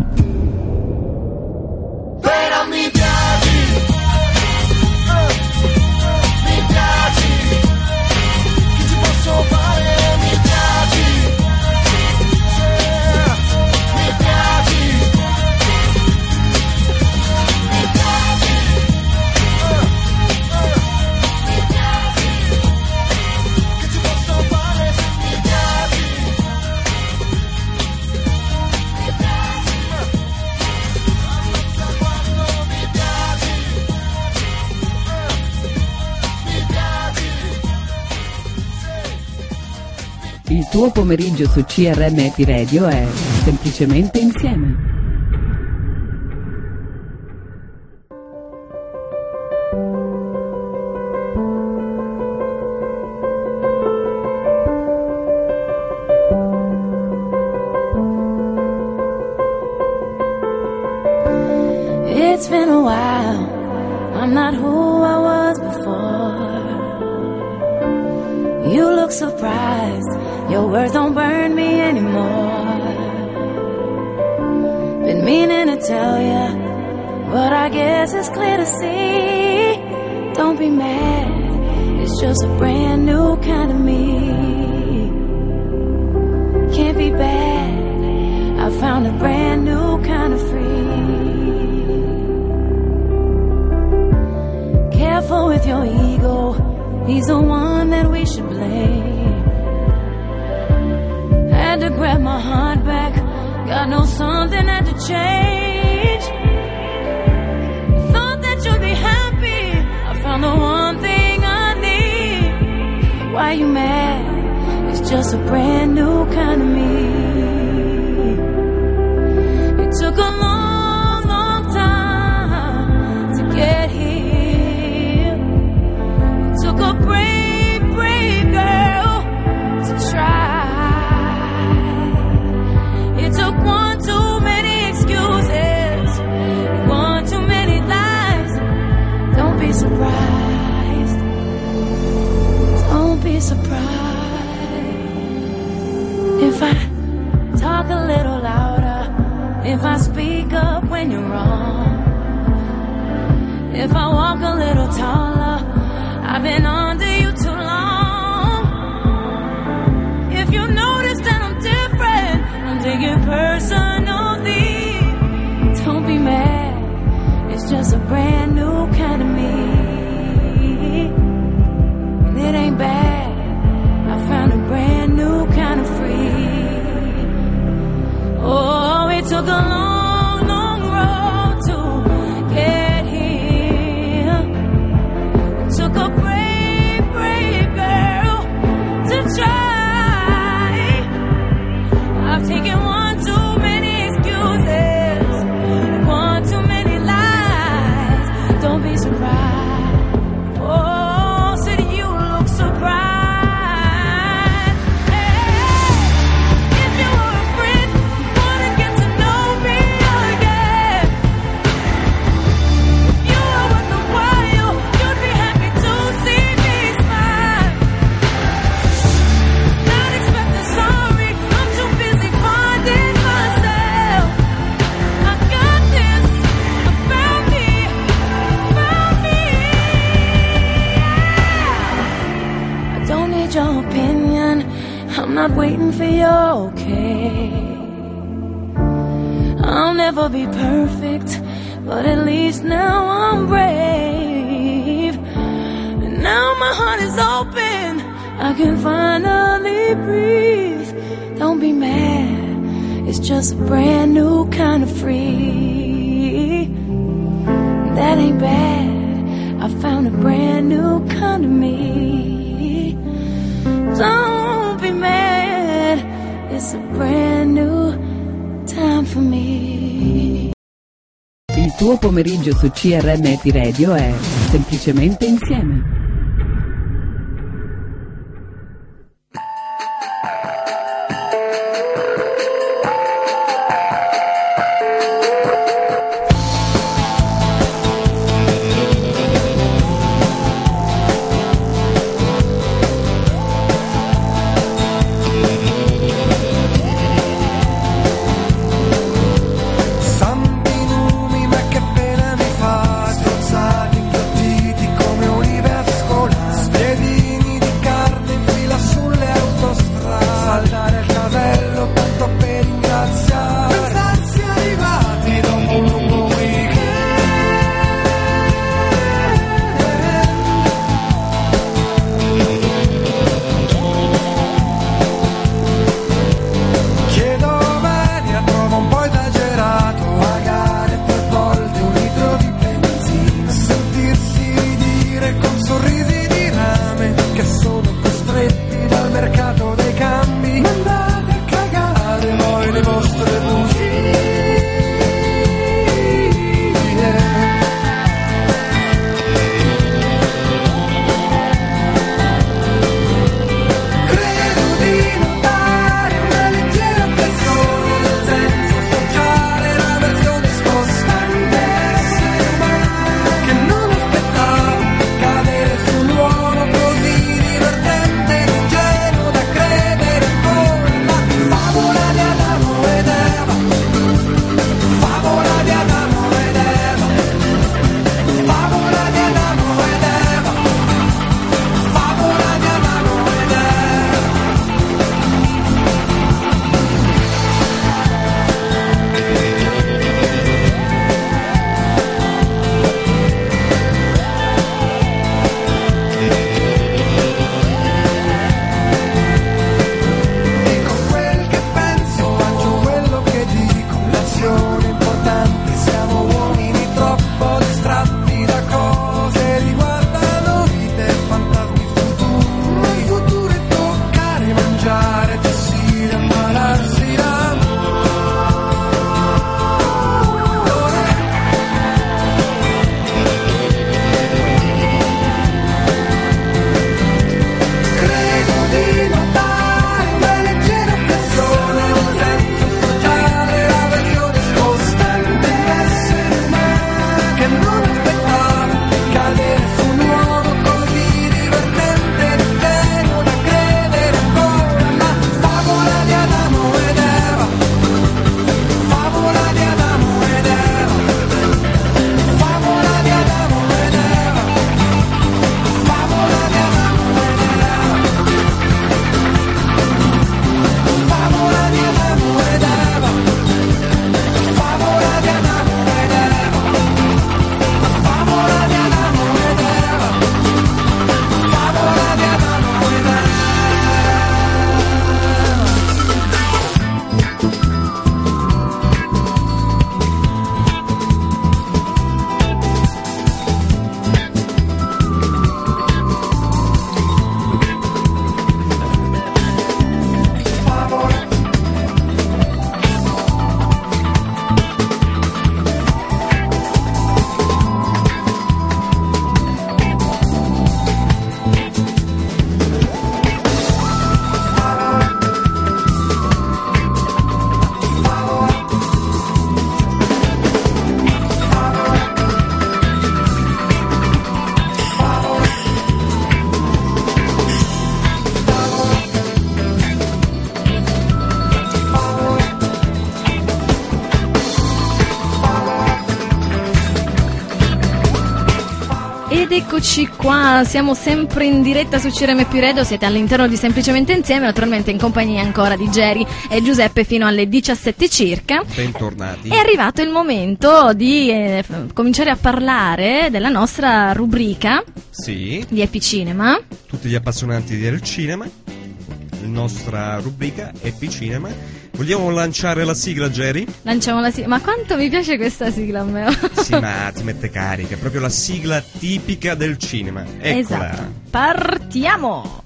Pomeriggio su CRM Happy Radio è semplicemente insieme. can finally breathe. Don't be mad, it's just a brand new kind of free. That ain't bad, I found a brand new kind of me. Don't be mad, it's a brand new time for me. Il tuo pomeriggio su CRM Eti è semplicemente insieme. Eccoci qua, siamo sempre in diretta su CRMP Radio, siete all'interno di Semplicemente Insieme, naturalmente in compagnia ancora di Jerry e Giuseppe fino alle 17 circa. Bentornati. È arrivato il momento di eh, cominciare a parlare della nostra rubrica Sì, di Epicinema. tutti gli appassionati del cinema, la nostra rubrica Epicinema. Vogliamo lanciare la sigla, Jerry? Lanciamo la sigla. Ma quanto mi piace questa sigla a me. Sì, ma ti mette carica, è proprio la sigla tipica del cinema. Eccola. Esatto. Partiamo!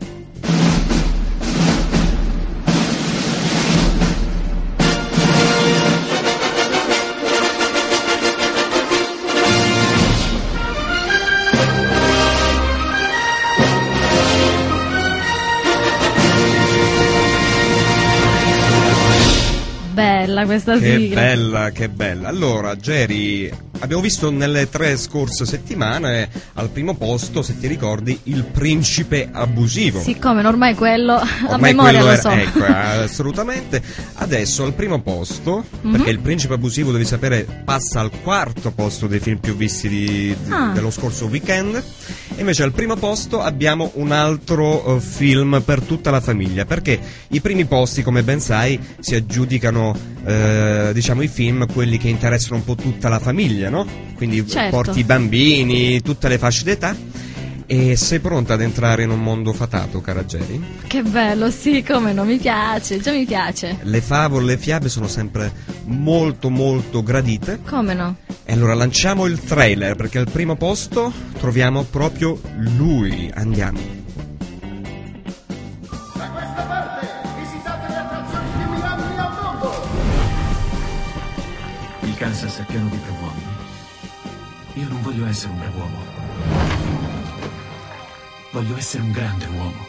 Bella questa Che sigla. bella, che bella. Allora, Jerry, abbiamo visto nelle tre scorse settimane al primo posto, se ti ricordi, il principe abusivo. Siccome ormai quello a Ormai memoria quello lo era- so. ecco, assolutamente. Adesso al primo posto, Mhm. perché il principe abusivo, devi sapere, passa al quarto posto dei film più visti di- Ah. dello scorso weekend. E invece al primo posto abbiamo un altro eh, film per tutta la famiglia, perché i primi posti, come ben sai, si aggiudicano eh, diciamo i film quelli che interessano un po' tutta la famiglia, no? Quindi Certo. porti i bambini, tutte le fasce d'età. E sei pronta ad entrare in un mondo fatato, cara Jerry? Che bello, sì, come no, mi piace, già mi piace. Le favole, le fiabe sono sempre molto molto gradite. Come no? E allora lanciamo il trailer perché al primo posto troviamo proprio lui. Andiamo. Il Kansas è pieno di brav'uomini. Io non voglio essere un brav'uomo. Voglio essere un grande uomo.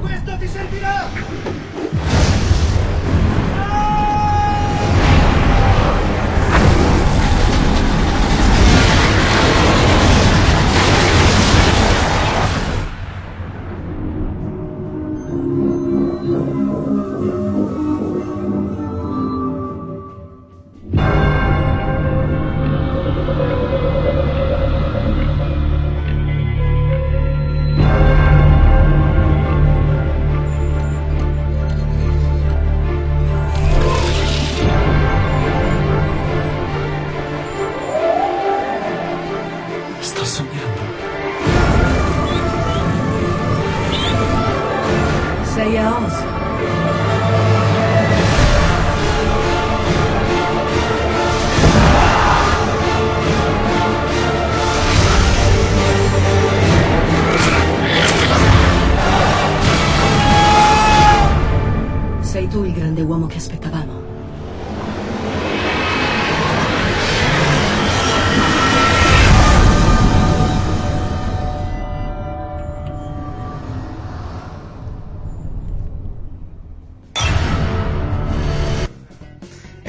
Questo ti servirà!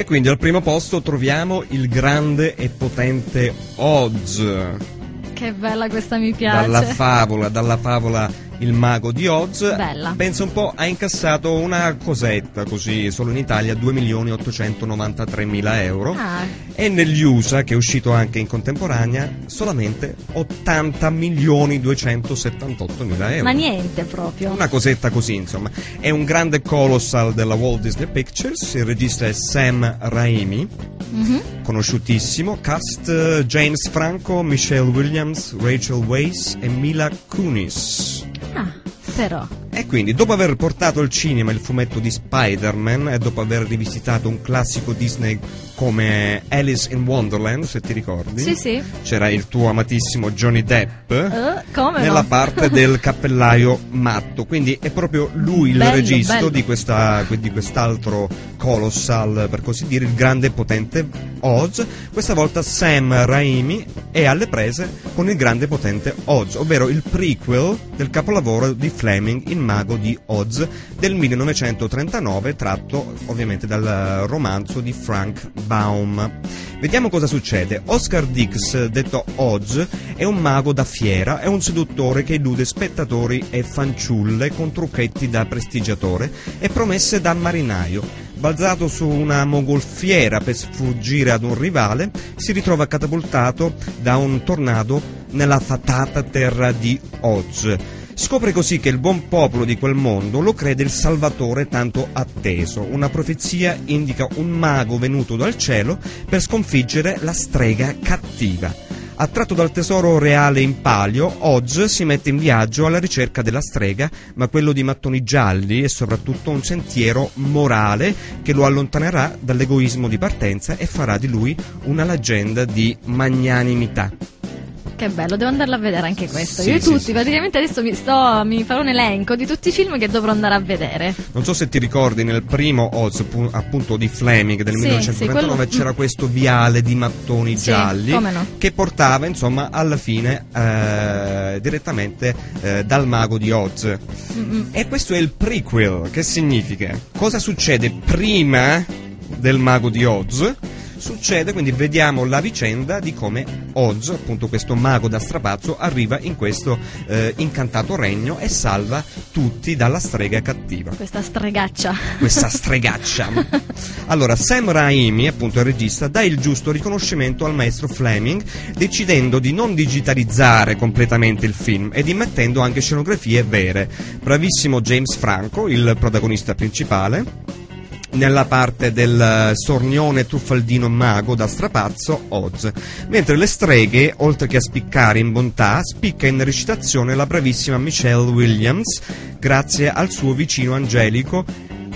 Quindi al primo posto troviamo il grande e potente Oz. Che bella questa mi piace. Dalla favola, dalla favola Il mago di Oz. Bella. Pensa un po', ha incassato una cosetta così, solo in Italia, 2.893.000 euro. Ah, E negli USA, che è uscito anche in contemporanea, solamente 80 milioni 278 mila euro. ma niente proprio. Una cosetta così, insomma. È un grande colossal della Walt Disney Pictures, il regista è Sam Raimi, Mhm. conosciutissimo, cast eh, James Franco, Michelle Williams, Rachel Weisz e Mila Kunis. Ah, però. E quindi, dopo aver portato al cinema il fumetto di Spider-Man e dopo aver rivisitato un classico Disney come Alice in Wonderland, se ti ricordi, Sì, sì. c'era il tuo amatissimo Johnny Depp come nella no? parte del cappellaio matto. Quindi è proprio lui il Bello, regista bello. di, questa, di quest'altro colossal, per così dire, il grande e potente Oz. Questa volta Sam Raimi è alle prese con il grande e potente Oz, ovvero il prequel del capolavoro di Fleming, Il mago di Oz, del 1939, tratto ovviamente dal romanzo di Frank Baum. Vediamo cosa succede. Oscar Dix, detto Oz, è un mago da fiera, è un seduttore che illude spettatori e fanciulle con trucchetti da prestigiatore e promesse da marinaio. Balzato su una mogolfiera per sfuggire ad un rivale, si ritrova catapultato da un tornado nella fatata terra di Oz. Scopre così che il buon popolo di quel mondo lo crede il salvatore tanto atteso. Una profezia indica un mago venuto dal cielo per sconfiggere la strega cattiva. Attratto dal tesoro reale in palio, Oz si mette in viaggio alla ricerca della strega, ma quello di mattoni gialli è soprattutto un sentiero morale che lo allontanerà dall'egoismo di partenza e farà di lui una leggenda di magnanimità. Che bello, devo andarla a vedere anche questo. Sì, Io sì, tutti, sì. praticamente adesso mi sto, mi farò un elenco di tutti i film che dovrò andare a vedere. Non so se ti ricordi nel primo Oz pu- appunto di Fleming del Sì, 1929 sì, quello- c'era questo viale di mattoni gialli no. che portava insomma alla fine eh, direttamente eh, dal mago di Oz. Mm-mm. E questo è il prequel, che significa cosa succede prima del mago di Oz? Succede, quindi vediamo la vicenda di come Oz, appunto questo mago da strapazzo, arriva in questo eh, incantato regno e salva tutti dalla strega cattiva Questa stregaccia. questa stregaccia. Allora, Sam Raimi, appunto il regista, dà il giusto riconoscimento al maestro Fleming, decidendo di non digitalizzare completamente il film ed immettendo anche scenografie vere. Bravissimo James Franco, il protagonista principale. Nella parte del eh, sornione truffaldino mago da strapazzo Oz, mentre le streghe, oltre che a spiccare in bontà, spicca in recitazione la bravissima Michelle Williams, grazie al suo vicino angelico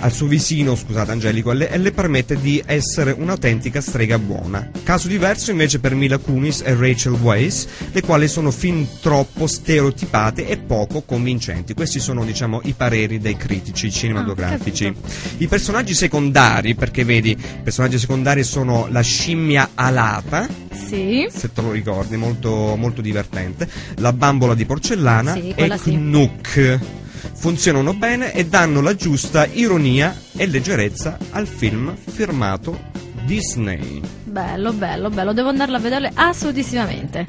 al suo vicino, scusate, Angelico, e le, e le permette di essere un'autentica strega buona. Caso diverso invece per Mila Kunis e Rachel Weisz, le quali sono fin troppo stereotipate e poco convincenti. Questi sono, diciamo, i pareri dei critici cinematografici. I personaggi secondari, perché vedi, i personaggi secondari sono la scimmia alata, Sì. se te lo ricordi, molto, molto divertente, la bambola di porcellana Sì, e quella sì. Funzionano bene e danno la giusta ironia e leggerezza al film firmato Disney. Bello, bello, bello. Devo andarla a vedere assolutissimamente.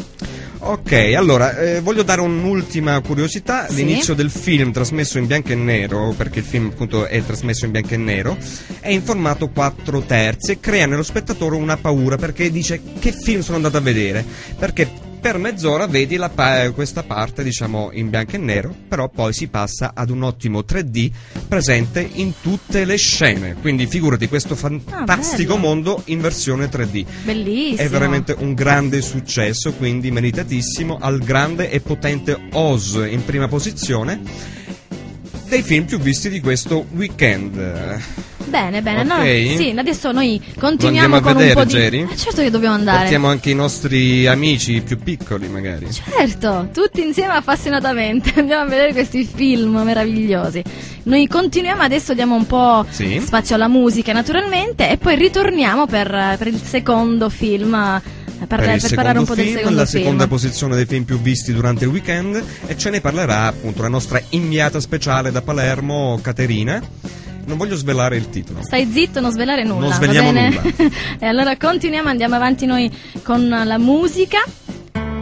Ok, allora eh, voglio dare un'ultima curiosità. Sì. L'inizio del film, trasmesso in bianco e nero, perché il film appunto è trasmesso in bianco e nero, è in formato 4 terzi e crea nello spettatore una paura perché dice che film sono andato a vedere. Perché per mezz'ora vedi la pa- questa parte, diciamo, in bianco e nero, però poi si passa ad un ottimo 3D presente in tutte le scene. Quindi figurati questo fantastico Ah, mondo in versione 3D. Bellissimo. È veramente un grande successo, quindi meritatissimo al grande e potente Oz in prima posizione dei film più visti di questo weekend. Bene, bene. No, Ok. sì, adesso noi continuiamo con vedere, un po' di. Geri? Eh, certo che dobbiamo andare. Portiamo anche i nostri amici più piccoli, magari. Certo, tutti insieme appassionatamente andiamo a vedere questi film meravigliosi. Noi continuiamo adesso, diamo un po' Sì. spazio alla musica naturalmente e poi ritorniamo per, per il secondo film, per, per per parlare un po' film, del secondo la film. seconda posizione dei film più visti durante il weekend e ce ne parlerà appunto la nostra inviata speciale da Palermo, Caterina. Non voglio svelare il titolo. Stai zitto, non svelare nulla. Non va sveliamo bene? nulla. e allora continuiamo, andiamo avanti noi con la musica.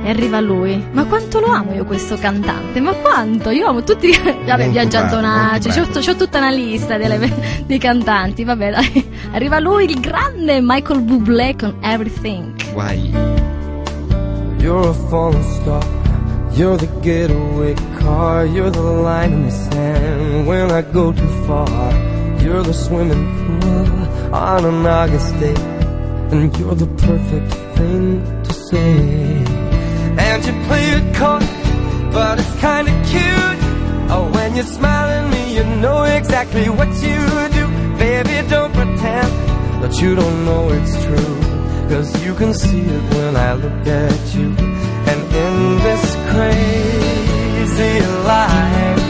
E arriva lui. Ma quanto lo amo io questo cantante? Ma quanto? Io amo tutti. Vabbè, bravo, Antonacci, c'ho tutta una lista delle- dei cantanti. Vabbè, dai. Arriva lui, il grande Michael Bublé con Everything. Guai. You're a falling star. You're the getaway car. You're the line in the sand when I go too far. You're the swimming pool on an August day. And you're the perfect thing to say. And you play it coy, but it's kinda cute. Oh, when you smile at me, you know exactly what you do. Baby, don't pretend that you don't know it's true. Cause you can see it when I look at you. And in this crazy life,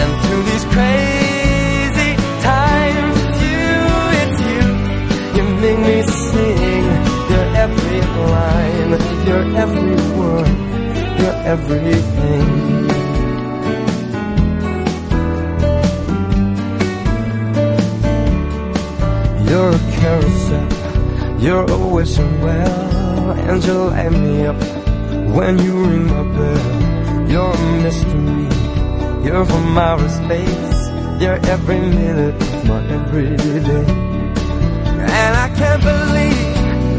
and through these crazy times, you, it's you. You make me every line, your every word, your everything. You're a carousel, you're a wishing well, and you light me up when you ring my bell. You're a mystery, you're from outer space, you're every minute of my everyday. And I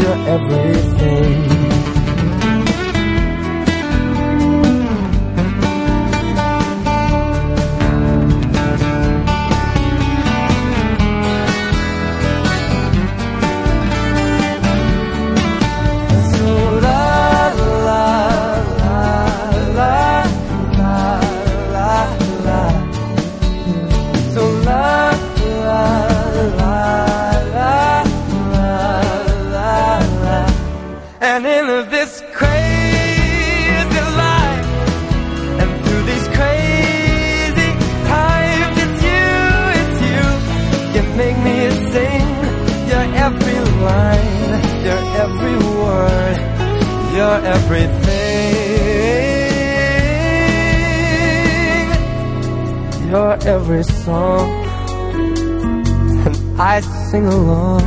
you're everything. Sing along,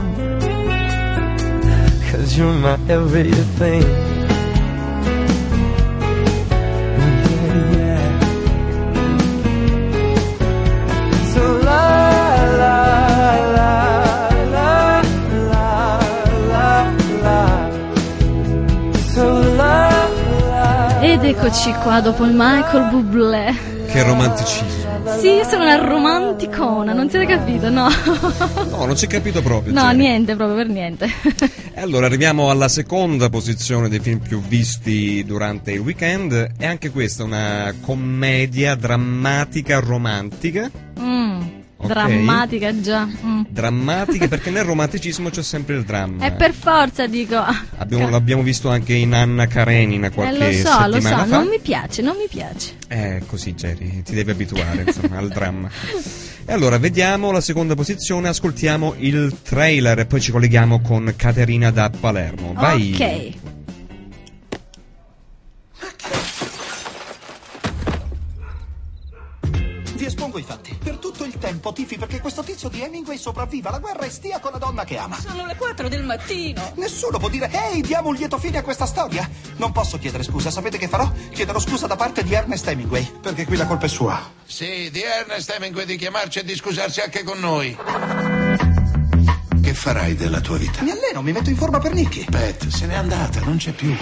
cause you're my everything. Yeah, yeah. So la la la la la la la. So la la. Ed eccoci qua dopo il Michael Bublé. Che romanticismo. Sì, io sono una romanticona, non siete capito? No. No, non si è capito proprio. No, Jenny. niente, proprio per niente. E allora arriviamo alla seconda posizione dei film più visti durante il weekend. E anche questa è una commedia drammatica romantica. Mm, Ok. Drammatica già. Mm. Drammatica perché nel romanticismo c'è sempre il dramma. E per forza dico. Abbiamo- l'abbiamo visto anche in Anna Karenina Eh, qualche lo so, lo so, fa. non mi piace, non mi piace. Eh, così Jerry, ti devi abituare insomma, al dramma. E allora vediamo la seconda posizione, ascoltiamo il trailer e poi ci colleghiamo con Caterina da Palermo. Vai. Ok. Sopravviva alla guerra e stia con la donna che ama. Sono le 4 del mattino. Nessuno può dire, ehi, diamo un lieto fine a questa storia. Non posso chiedere scusa, sapete che farò? Chiederò scusa da parte di Ernest Hemingway, perché qui la colpa è sua. Sì, di Ernest Hemingway di chiamarci e di scusarsi anche con noi. Che farai della tua vita? Mi alleno, mi metto in forma per Nicky. Pat, se n'è andata, non c'è più.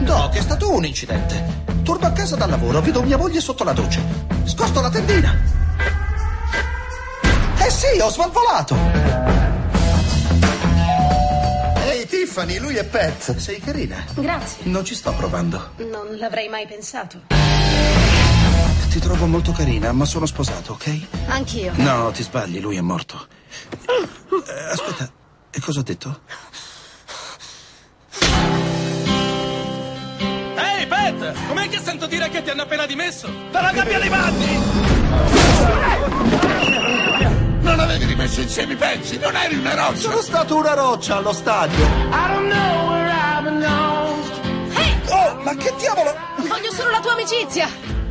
Doc, è stato un incidente. Torno a casa dal lavoro, vedo mia moglie sotto la doccia. Scosto la tendina. Eh sì, ho svalvolato. Ehi, Tiffany, lui è Pat. Sei carina. Grazie. Non ci sto provando. Non l'avrei mai pensato. Ti trovo molto carina, ma sono sposato, ok? Anch'io. No, ti sbagli, lui è morto. Eh, aspetta, e cosa ho detto? Ehi, Pat! Com'è che sento dire che ti hanno appena dimesso? Per la gabbia dei matti! Non avevi rimesso insieme i pezzi, non eri una roccia. Sono stato una roccia allo stadio. Oh, ma che diavolo! Voglio solo la tua amicizia.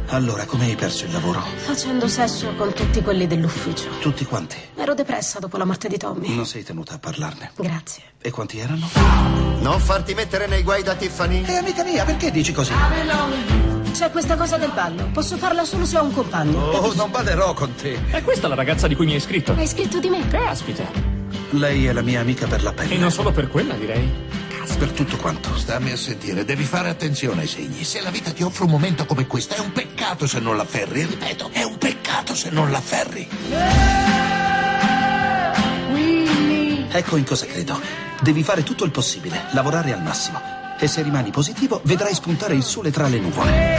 Allora, come hai perso il lavoro? Facendo sesso con tutti quelli dell'ufficio. Tutti quanti? Ero depressa dopo la morte di Tommy. Non sei tenuta a parlarne. Grazie. E quanti erano? Non farti mettere nei guai da Tiffany. Eh, amica mia, perché dici così? C'è questa cosa del ballo. Posso farla solo se ho un compagno. Oh, non ballerò con te. È questa la ragazza di cui mi hai scritto? Hai scritto di me? Caspita. Lei è la mia amica per la pelle. E non solo per quella, direi. Per tutto quanto. Stammi a sentire, devi fare attenzione ai segni. Se la vita ti offre un momento come questo, è un peccato se non l'afferri. Ripeto, è un peccato se non l'afferri. Ecco in cosa credo. Devi fare tutto il possibile, lavorare al massimo. E se rimani positivo, vedrai spuntare il sole tra le nuvole.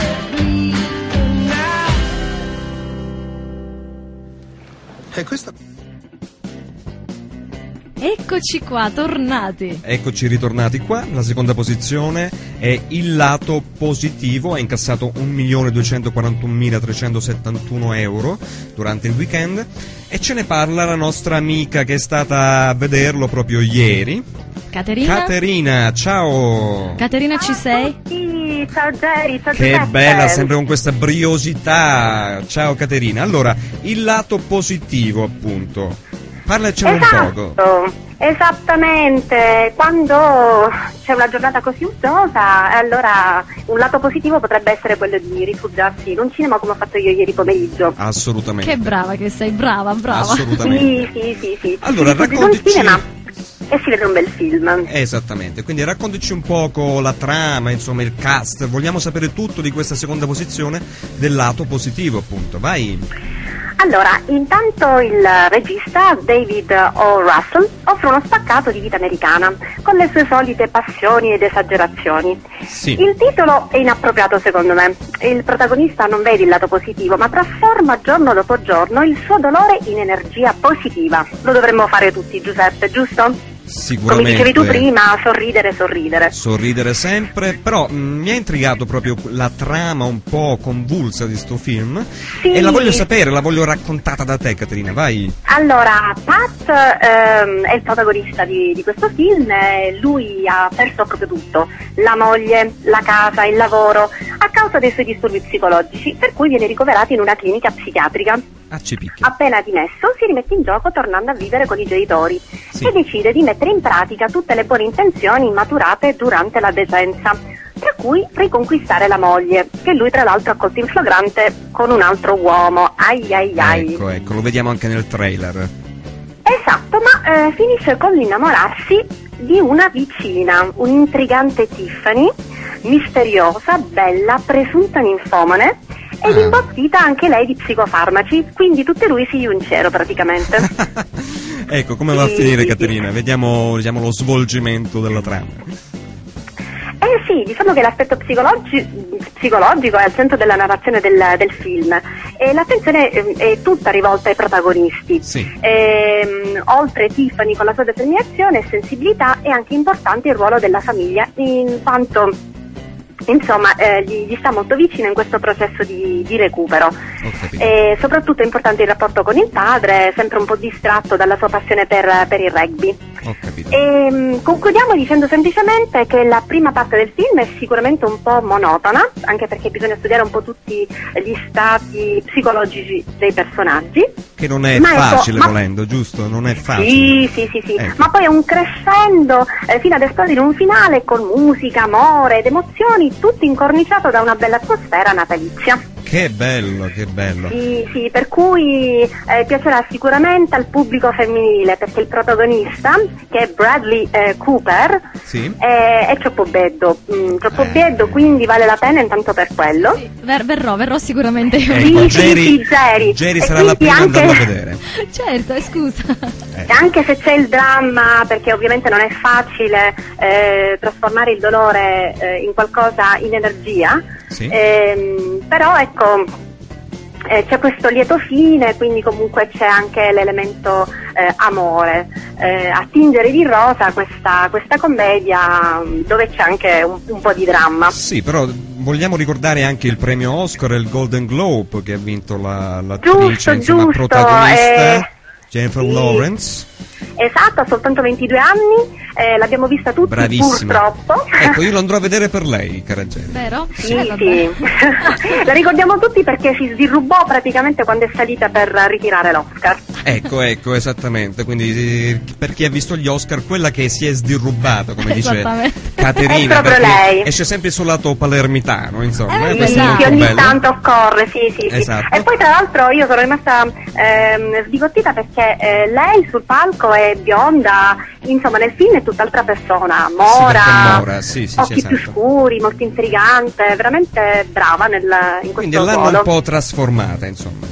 E questo... Eccoci qua, tornati. Eccoci ritornati qua, la seconda posizione è il lato positivo, ha incassato 1.241.371 euro durante il weekend e ce ne parla la nostra amica che è stata a vederlo proprio ieri. Caterina? Caterina, ciao! Caterina ci sei? ragazzi, ciao Jerry, ciao Che Giuseppe. bella, sempre con questa briosità. Ciao Caterina. Allora, il lato positivo, appunto. Parlacene un poco. Esatto, esattamente. Quando c'è una giornata così uggiosa, allora un lato positivo potrebbe essere quello di rifugiarsi in un cinema come ho fatto io ieri pomeriggio. Assolutamente. Che brava che sei, brava, brava. Assolutamente. Sì, sì, sì, sì. Allora, si e si vede un bel film. Esattamente, quindi raccontaci un poco la trama, insomma il cast, vogliamo sapere tutto di questa seconda posizione del lato positivo appunto, vai! Allora, intanto il regista David O. Russell offre uno spaccato di vita americana, con le sue solite passioni ed esagerazioni. Sì. Il titolo è inappropriato secondo me. Il protagonista non vede il lato positivo, ma trasforma giorno dopo giorno il suo dolore in energia positiva. Lo dovremmo fare tutti, Giuseppe, giusto? Come Sicuramente dicevi tu prima, sorridere, sorridere. sorridere sempre, però mh, mi ha intrigato proprio la trama un po' convulsa di sto film Sì. e la voglio sapere, la voglio raccontata da te Caterina, vai! Allora, Pat ehm, è il protagonista di, di questo film e lui ha perso proprio tutto, la moglie, la casa, il lavoro, a causa dei suoi disturbi psicologici, per cui viene ricoverato in una clinica psichiatrica. Ah. Appena dimesso si rimette in gioco tornando a vivere con i genitori Sì. e decide di mettere in pratica tutte le buone intenzioni maturate durante la decenza, tra cui riconquistare la moglie, che lui tra l'altro ha colto in flagrante con un altro uomo. Ai ai ai. Ecco, ecco, lo vediamo anche nel trailer. Esatto, ma eh, finisce con l'innamorarsi di una vicina, un'intrigante Tiffany, misteriosa, bella, presunta ninfomane ed Ah. imbottita anche lei di psicofarmaci, quindi tutte e due si un cielo praticamente. Ecco, come va a Sì, finire sì, Caterina? Vediamo diciamo, lo svolgimento della trama. Eh sì, diciamo che l'aspetto psicologi- psicologico è al centro della narrazione del, del film e l'attenzione eh, è tutta rivolta ai protagonisti. Ehm, oltre Tiffany con la sua determinazione e sensibilità è anche importante il ruolo della famiglia in quanto insomma eh, gli, gli sta molto vicino in questo processo di, di recupero. E soprattutto è importante il rapporto con il padre, sempre un po' distratto dalla sua passione per, per il rugby. E, mm, concludiamo dicendo semplicemente che la prima parte del film è sicuramente un po' monotona, anche perché bisogna studiare un po' tutti gli stati psicologici dei personaggi. Che non è Ma ecco, facile ma- volendo, giusto? Non è facile. Sì, sì, sì, sì. Ecco. ma poi è un crescendo eh, fino ad esplodere in un finale con musica, amore ed emozioni, tutto incorniciato da una bella atmosfera natalizia. Che bello, che bello. Sì, sì, per cui eh, piacerà sicuramente al pubblico femminile perché il protagonista, che è Bradley eh, Cooper, Sì? è, è troppo bello, mm, troppo Eh. bello, quindi vale la pena intanto per quello. Ver- verrò, verrò sicuramente io. Ecco, Sì, sì, Jerry, sì, Jerry. Jerry sarà la prima anche- a vedere. certo, eh, scusa. E anche se c'è il dramma, perché ovviamente non è facile eh, trasformare il dolore eh, in qualcosa in energia, Sì. ehm, però ecco eh, c'è questo lieto fine, quindi comunque c'è anche l'elemento eh, amore. Eh, a tingere di rosa questa, questa commedia mm, dove c'è anche un, un po' di dramma. Sì, però vogliamo ricordare anche il premio Oscar e il Golden Globe che ha vinto la, l'attrice, Giusto, insomma, giusto, protagonista, eh, Jennifer sì. Lawrence. Esatto, ha soltanto 22 anni, eh, l'abbiamo vista tutti Bravissima. purtroppo. Ecco, io lo andrò a vedere per lei, cara Jennifer. Vero? Sì, Eh, sì. La ricordiamo tutti perché si sdirrubò praticamente quando è salita per ritirare l'Oscar. Ecco, ecco, esattamente. Quindi per chi ha visto gli Oscar, quella che si è sdirrubata, come dice Esattamente. Caterina, È proprio lei. esce sempre sul lato palermitano, insomma. Eh, eh, sì, ogni bello. tanto occorre, sì, sì, sì. Esatto. E poi tra l'altro io sono rimasta ehm, sbigottita perché eh, lei sul palco è bionda, insomma nel film è tutt'altra persona, Sì, mora, perché Mora, sì, sì, sì, occhi più esatto. scuri, molto intrigante, veramente brava nel, in Quindi questo l'hanno ruolo. un po' trasformata, insomma.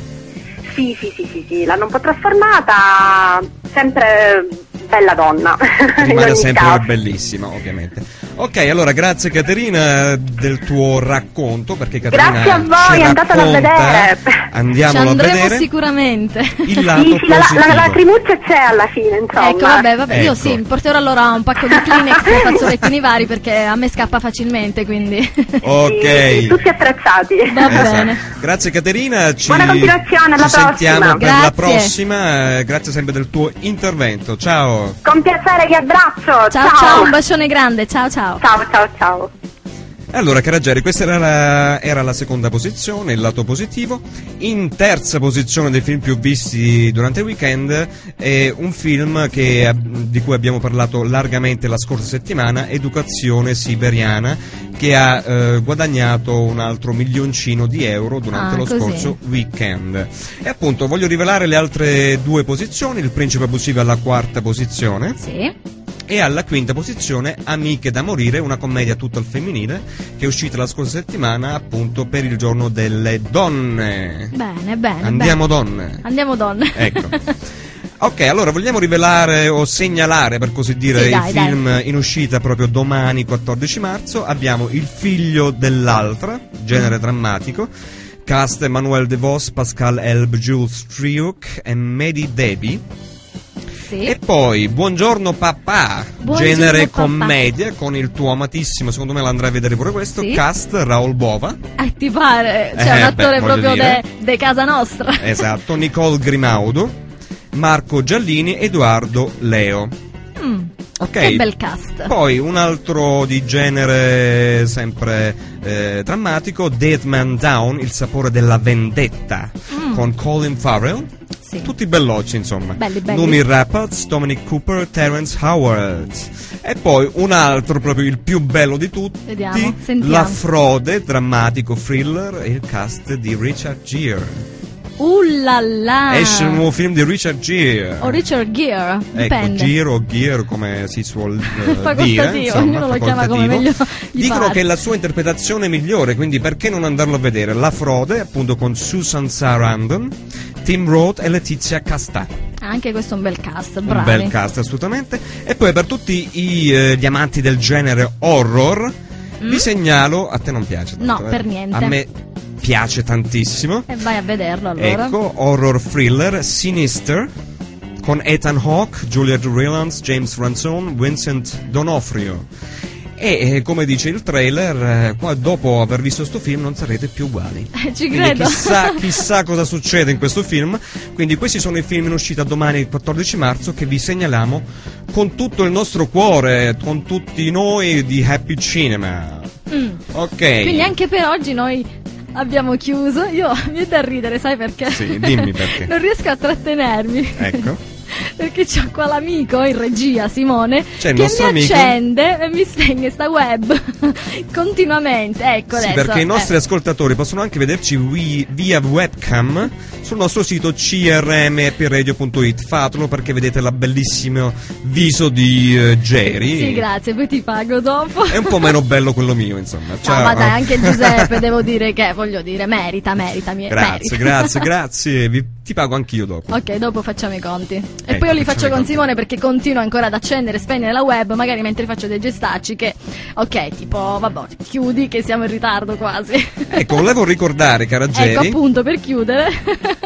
Sì, sì, sì, sì, sì, l'hanno un po' trasformata, sempre bella donna. Rimane sempre caso. bellissima, ovviamente. Ok, allora grazie Caterina del tuo racconto, perché Caterina Grazie a ci voi, andatelo a vedere. Ci Andiamolo a andremo vedere. sicuramente. Il lato Sì, sì, la, la, positivo. la lacrimuccia c'è alla fine, insomma. Ecco, vabbè, vabbè, io Ecco. sì, porterò allora un pacco di Kleenex e fazzolettini vari perché a me scappa facilmente, quindi Ok. Sì, tutti attrezzati. va Esatto. bene. Grazie Caterina, ci, Buona continuazione, alla ci sentiamo prossima. per la Grazie. prossima, grazie sempre del tuo intervento, ciao. Con piacere vi abbraccio. Ciao ciao, un bacione grande, ciao ciao. Ciao, ciao, ciao. Allora, Caraggiari, questa era la, era la seconda posizione, il lato positivo. In terza posizione dei film più visti durante il weekend è un film che, di cui abbiamo parlato largamente la scorsa settimana, Educazione Siberiana, che ha eh, guadagnato un altro milioncino di euro durante Ah, lo così. scorso weekend. E appunto voglio rivelare le altre due posizioni, il principe abusivo alla quarta posizione. Sì. E alla quinta posizione Amiche da morire, una commedia tutta al femminile che è uscita la scorsa settimana appunto per il giorno delle donne. Bene, bene. Andiamo bene. donne. Andiamo donne. Ecco. Ok, allora vogliamo rivelare o segnalare per così dire Sì, i dai, film in uscita proprio domani 14 marzo. Abbiamo Il figlio dell'altra, genere drammatico. Cast Emmanuel DeVos, Pascal Elb, Jules Triuc e Mehdi Debi. Sì. E poi Buongiorno papà, Buongiorno, genere papà. commedia con il tuo amatissimo, secondo me l'andrai a vedere pure questo, Sì. cast Raul Bova, Eh, ti pare? C'è Eh, un beh, attore voglio proprio de, de casa nostra. esatto, Nicole Grimaudo, Marco Giallini, Edoardo Leo. Mm, Ok. Che bel cast. Poi un altro di genere sempre eh, drammatico, Dead Man Down, il sapore della vendetta, Mm. con Colin Farrell. Tutti bellocci, insomma. Belli, belli. Numi Rapace, Dominic Cooper, Terence Howard. E poi un altro, proprio il più bello di tutti, Vediamo. La frode, drammatico thriller, il cast di Richard Gere. Uh là là. Esce un nuovo film di Richard Gere. O Richard Gere, Ecco, dipende. Giro o Gear come si suol eh, dire, insomma, ognuno lo chiama come meglio gli Dicono pare. che è la sua interpretazione migliore, quindi perché non andarlo a vedere? La frode, appunto con Susan Sarandon, Tim Roth e Letizia Castà. Anche questo è un bel cast, Un bravi. bel cast assolutamente. E poi per tutti i, eh, gli amanti del genere horror, vi segnalo, a te non piace? Mm? No, tanto, eh? per niente. A me piace tantissimo. E vai a vederlo allora. Ecco, horror thriller Sinister con Ethan Hawke, Juliette Rylance, James Ranson, Vincent D'Onofrio. E eh, come dice il trailer, eh, qua dopo aver visto questo film non sarete più uguali. Ci Quindi credo. chissà, chissà cosa succede in questo film. Quindi questi sono i film in uscita domani il 14 marzo che vi segnaliamo con tutto il nostro cuore, con tutti noi di Happy Cinema. Mm. Ok. Quindi anche per oggi noi abbiamo chiuso. Io mi è da ridere, sai perché? Sì, dimmi perché. non riesco a trattenermi. Ecco. Perché c'ho qua l'amico in regia, Simone, che mi amico. accende e mi spegne sta web continuamente. Ecco Sì, adesso. perché i nostri eh. ascoltatori possono anche vederci wi- via webcam sul nostro sito crmpradio.it. Fatelo perché vedete la bellissimo viso di eh, Jerry. Sì, grazie, poi ti pago dopo. È un po' meno bello quello mio, insomma. No, Ciao. ma dai, anche Giuseppe, devo dire che, voglio dire, merita, merita, mi- Grazie, merita. grazie, grazie. Vi- ti pago anch'io dopo. Ok, dopo facciamo i conti. E Ecco, poi io li faccio con. Simone perché continuo ancora ad accendere e spegnere la web, magari mentre faccio dei gestacci che, ok, tipo, vabbè, chiudi che siamo in ritardo quasi. Ecco, volevo ricordare, cara ecco Jerry, appunto per chiudere.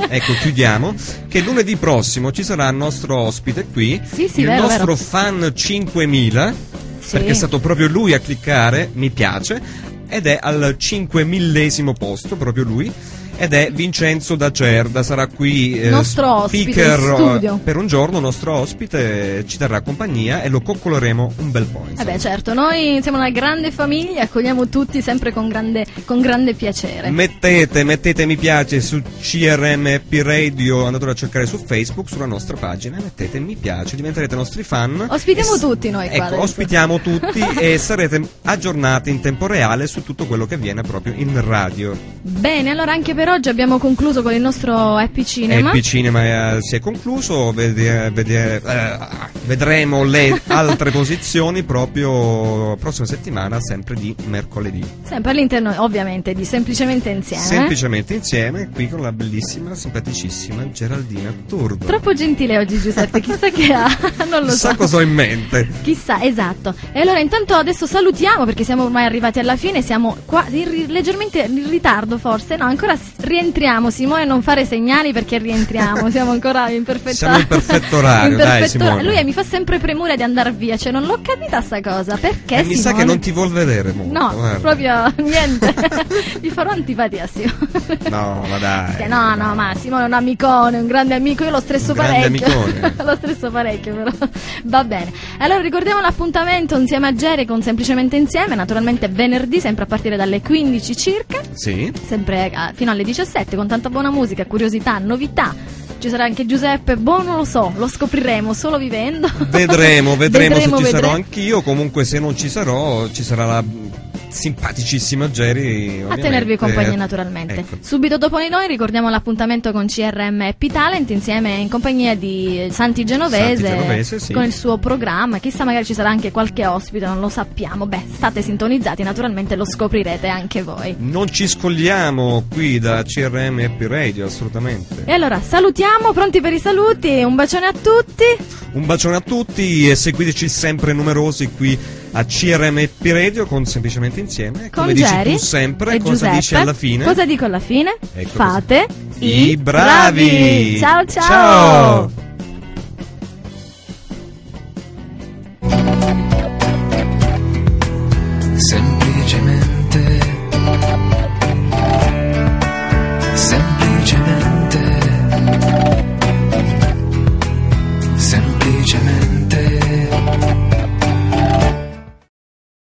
ecco, chiudiamo, che lunedì prossimo ci sarà il nostro ospite qui, Sì, sì, il vero, nostro vero. fan 5000, Sì. perché è stato proprio lui a cliccare, mi piace, ed è al 5000esimo posto, proprio lui. Ed è Vincenzo da Cerda, sarà qui eh, Nostro speaker eh, per un giorno, nostro ospite, ci terrà compagnia e lo coccoleremo un bel po'. insomma. Vabbè, certo, noi siamo una grande famiglia, accogliamo tutti sempre con grande, con grande piacere. Mettete, mettete mi piace su CRMP Radio, andatelo a cercare su Facebook, sulla nostra pagina, mettete mi piace, diventerete nostri fan. Ospitiamo E tutti noi qua Ecco, ospitiamo tutti e sarete aggiornati in tempo reale su tutto quello che avviene proprio in radio. Bene, allora anche per oggi abbiamo concluso con il nostro Happy Cinema. Happy Cinema eh, si è concluso, vede- vede- eh, vedremo le altre posizioni proprio prossima settimana, sempre di mercoledì. Sempre all'interno, ovviamente, di Semplicemente Insieme. Semplicemente insieme, qui con la bellissima, simpaticissima Geraldina Turbo. Troppo gentile oggi Giuseppe, chissà che ha, non lo Chissà so. cosa ho in mente. Chissà, esatto. E allora intanto adesso salutiamo perché siamo ormai arrivati alla fine, siamo qua leggermente in ritardo forse, no, ancora rientriamo. Simone non fare segnali perché rientriamo, siamo ancora in perfetta Siamo in perfetto orario, in dai, perfetto Simone. Lui mi fa sempre premura di andare via, cioè non l'ho capita sta cosa, perché E mi sa Simone- che non ti vuol vedere molto. No, guarda. proprio niente. Gli farò antipatia, Simone. No, ma dai. Che no, no, ma Simone è un amicone, un grande amico, io lo stresso parecchio. lo stresso parecchio, però. Va bene. Allora ricordiamo l'appuntamento insieme a Jerry con Semplicemente Insieme, naturalmente venerdì, sempre a partire dalle 15 circa, Sì. sempre eh, fino alle 17, con tanta buona musica, curiosità, novità. Ci sarà anche Giuseppe, boh, non lo so, lo scopriremo solo vivendo. Vedremo, vedremo, se ci vedremo. sarò anch'io. Comunque, se non ci sarò, ci sarà la simpaticissima Jerry. A tenervi compagnia ovviamente. naturalmente. Ecco. Subito dopo di noi ricordiamo l'appuntamento con CRM Happy Talent insieme in compagnia di Santi Genovese, Santi Genovese, sì. con il suo programma. Chissà, magari ci sarà anche qualche ospite, non lo sappiamo. Beh, state sintonizzati, naturalmente lo scoprirete anche voi. Non ci scogliamo qui da CRM Happy Radio, assolutamente. E allora salutiamo, pronti per i saluti, un bacione a tutti. Un bacione a tutti e seguiteci sempre numerosi qui a CRM Happy Radio con semplicemente insieme. E Con Come dici Jerry tu sempre, e cosa Giuseppe. dici alla fine? Cosa dico alla fine? Ecco Fate I bravi. Ciao ciao. Ciao.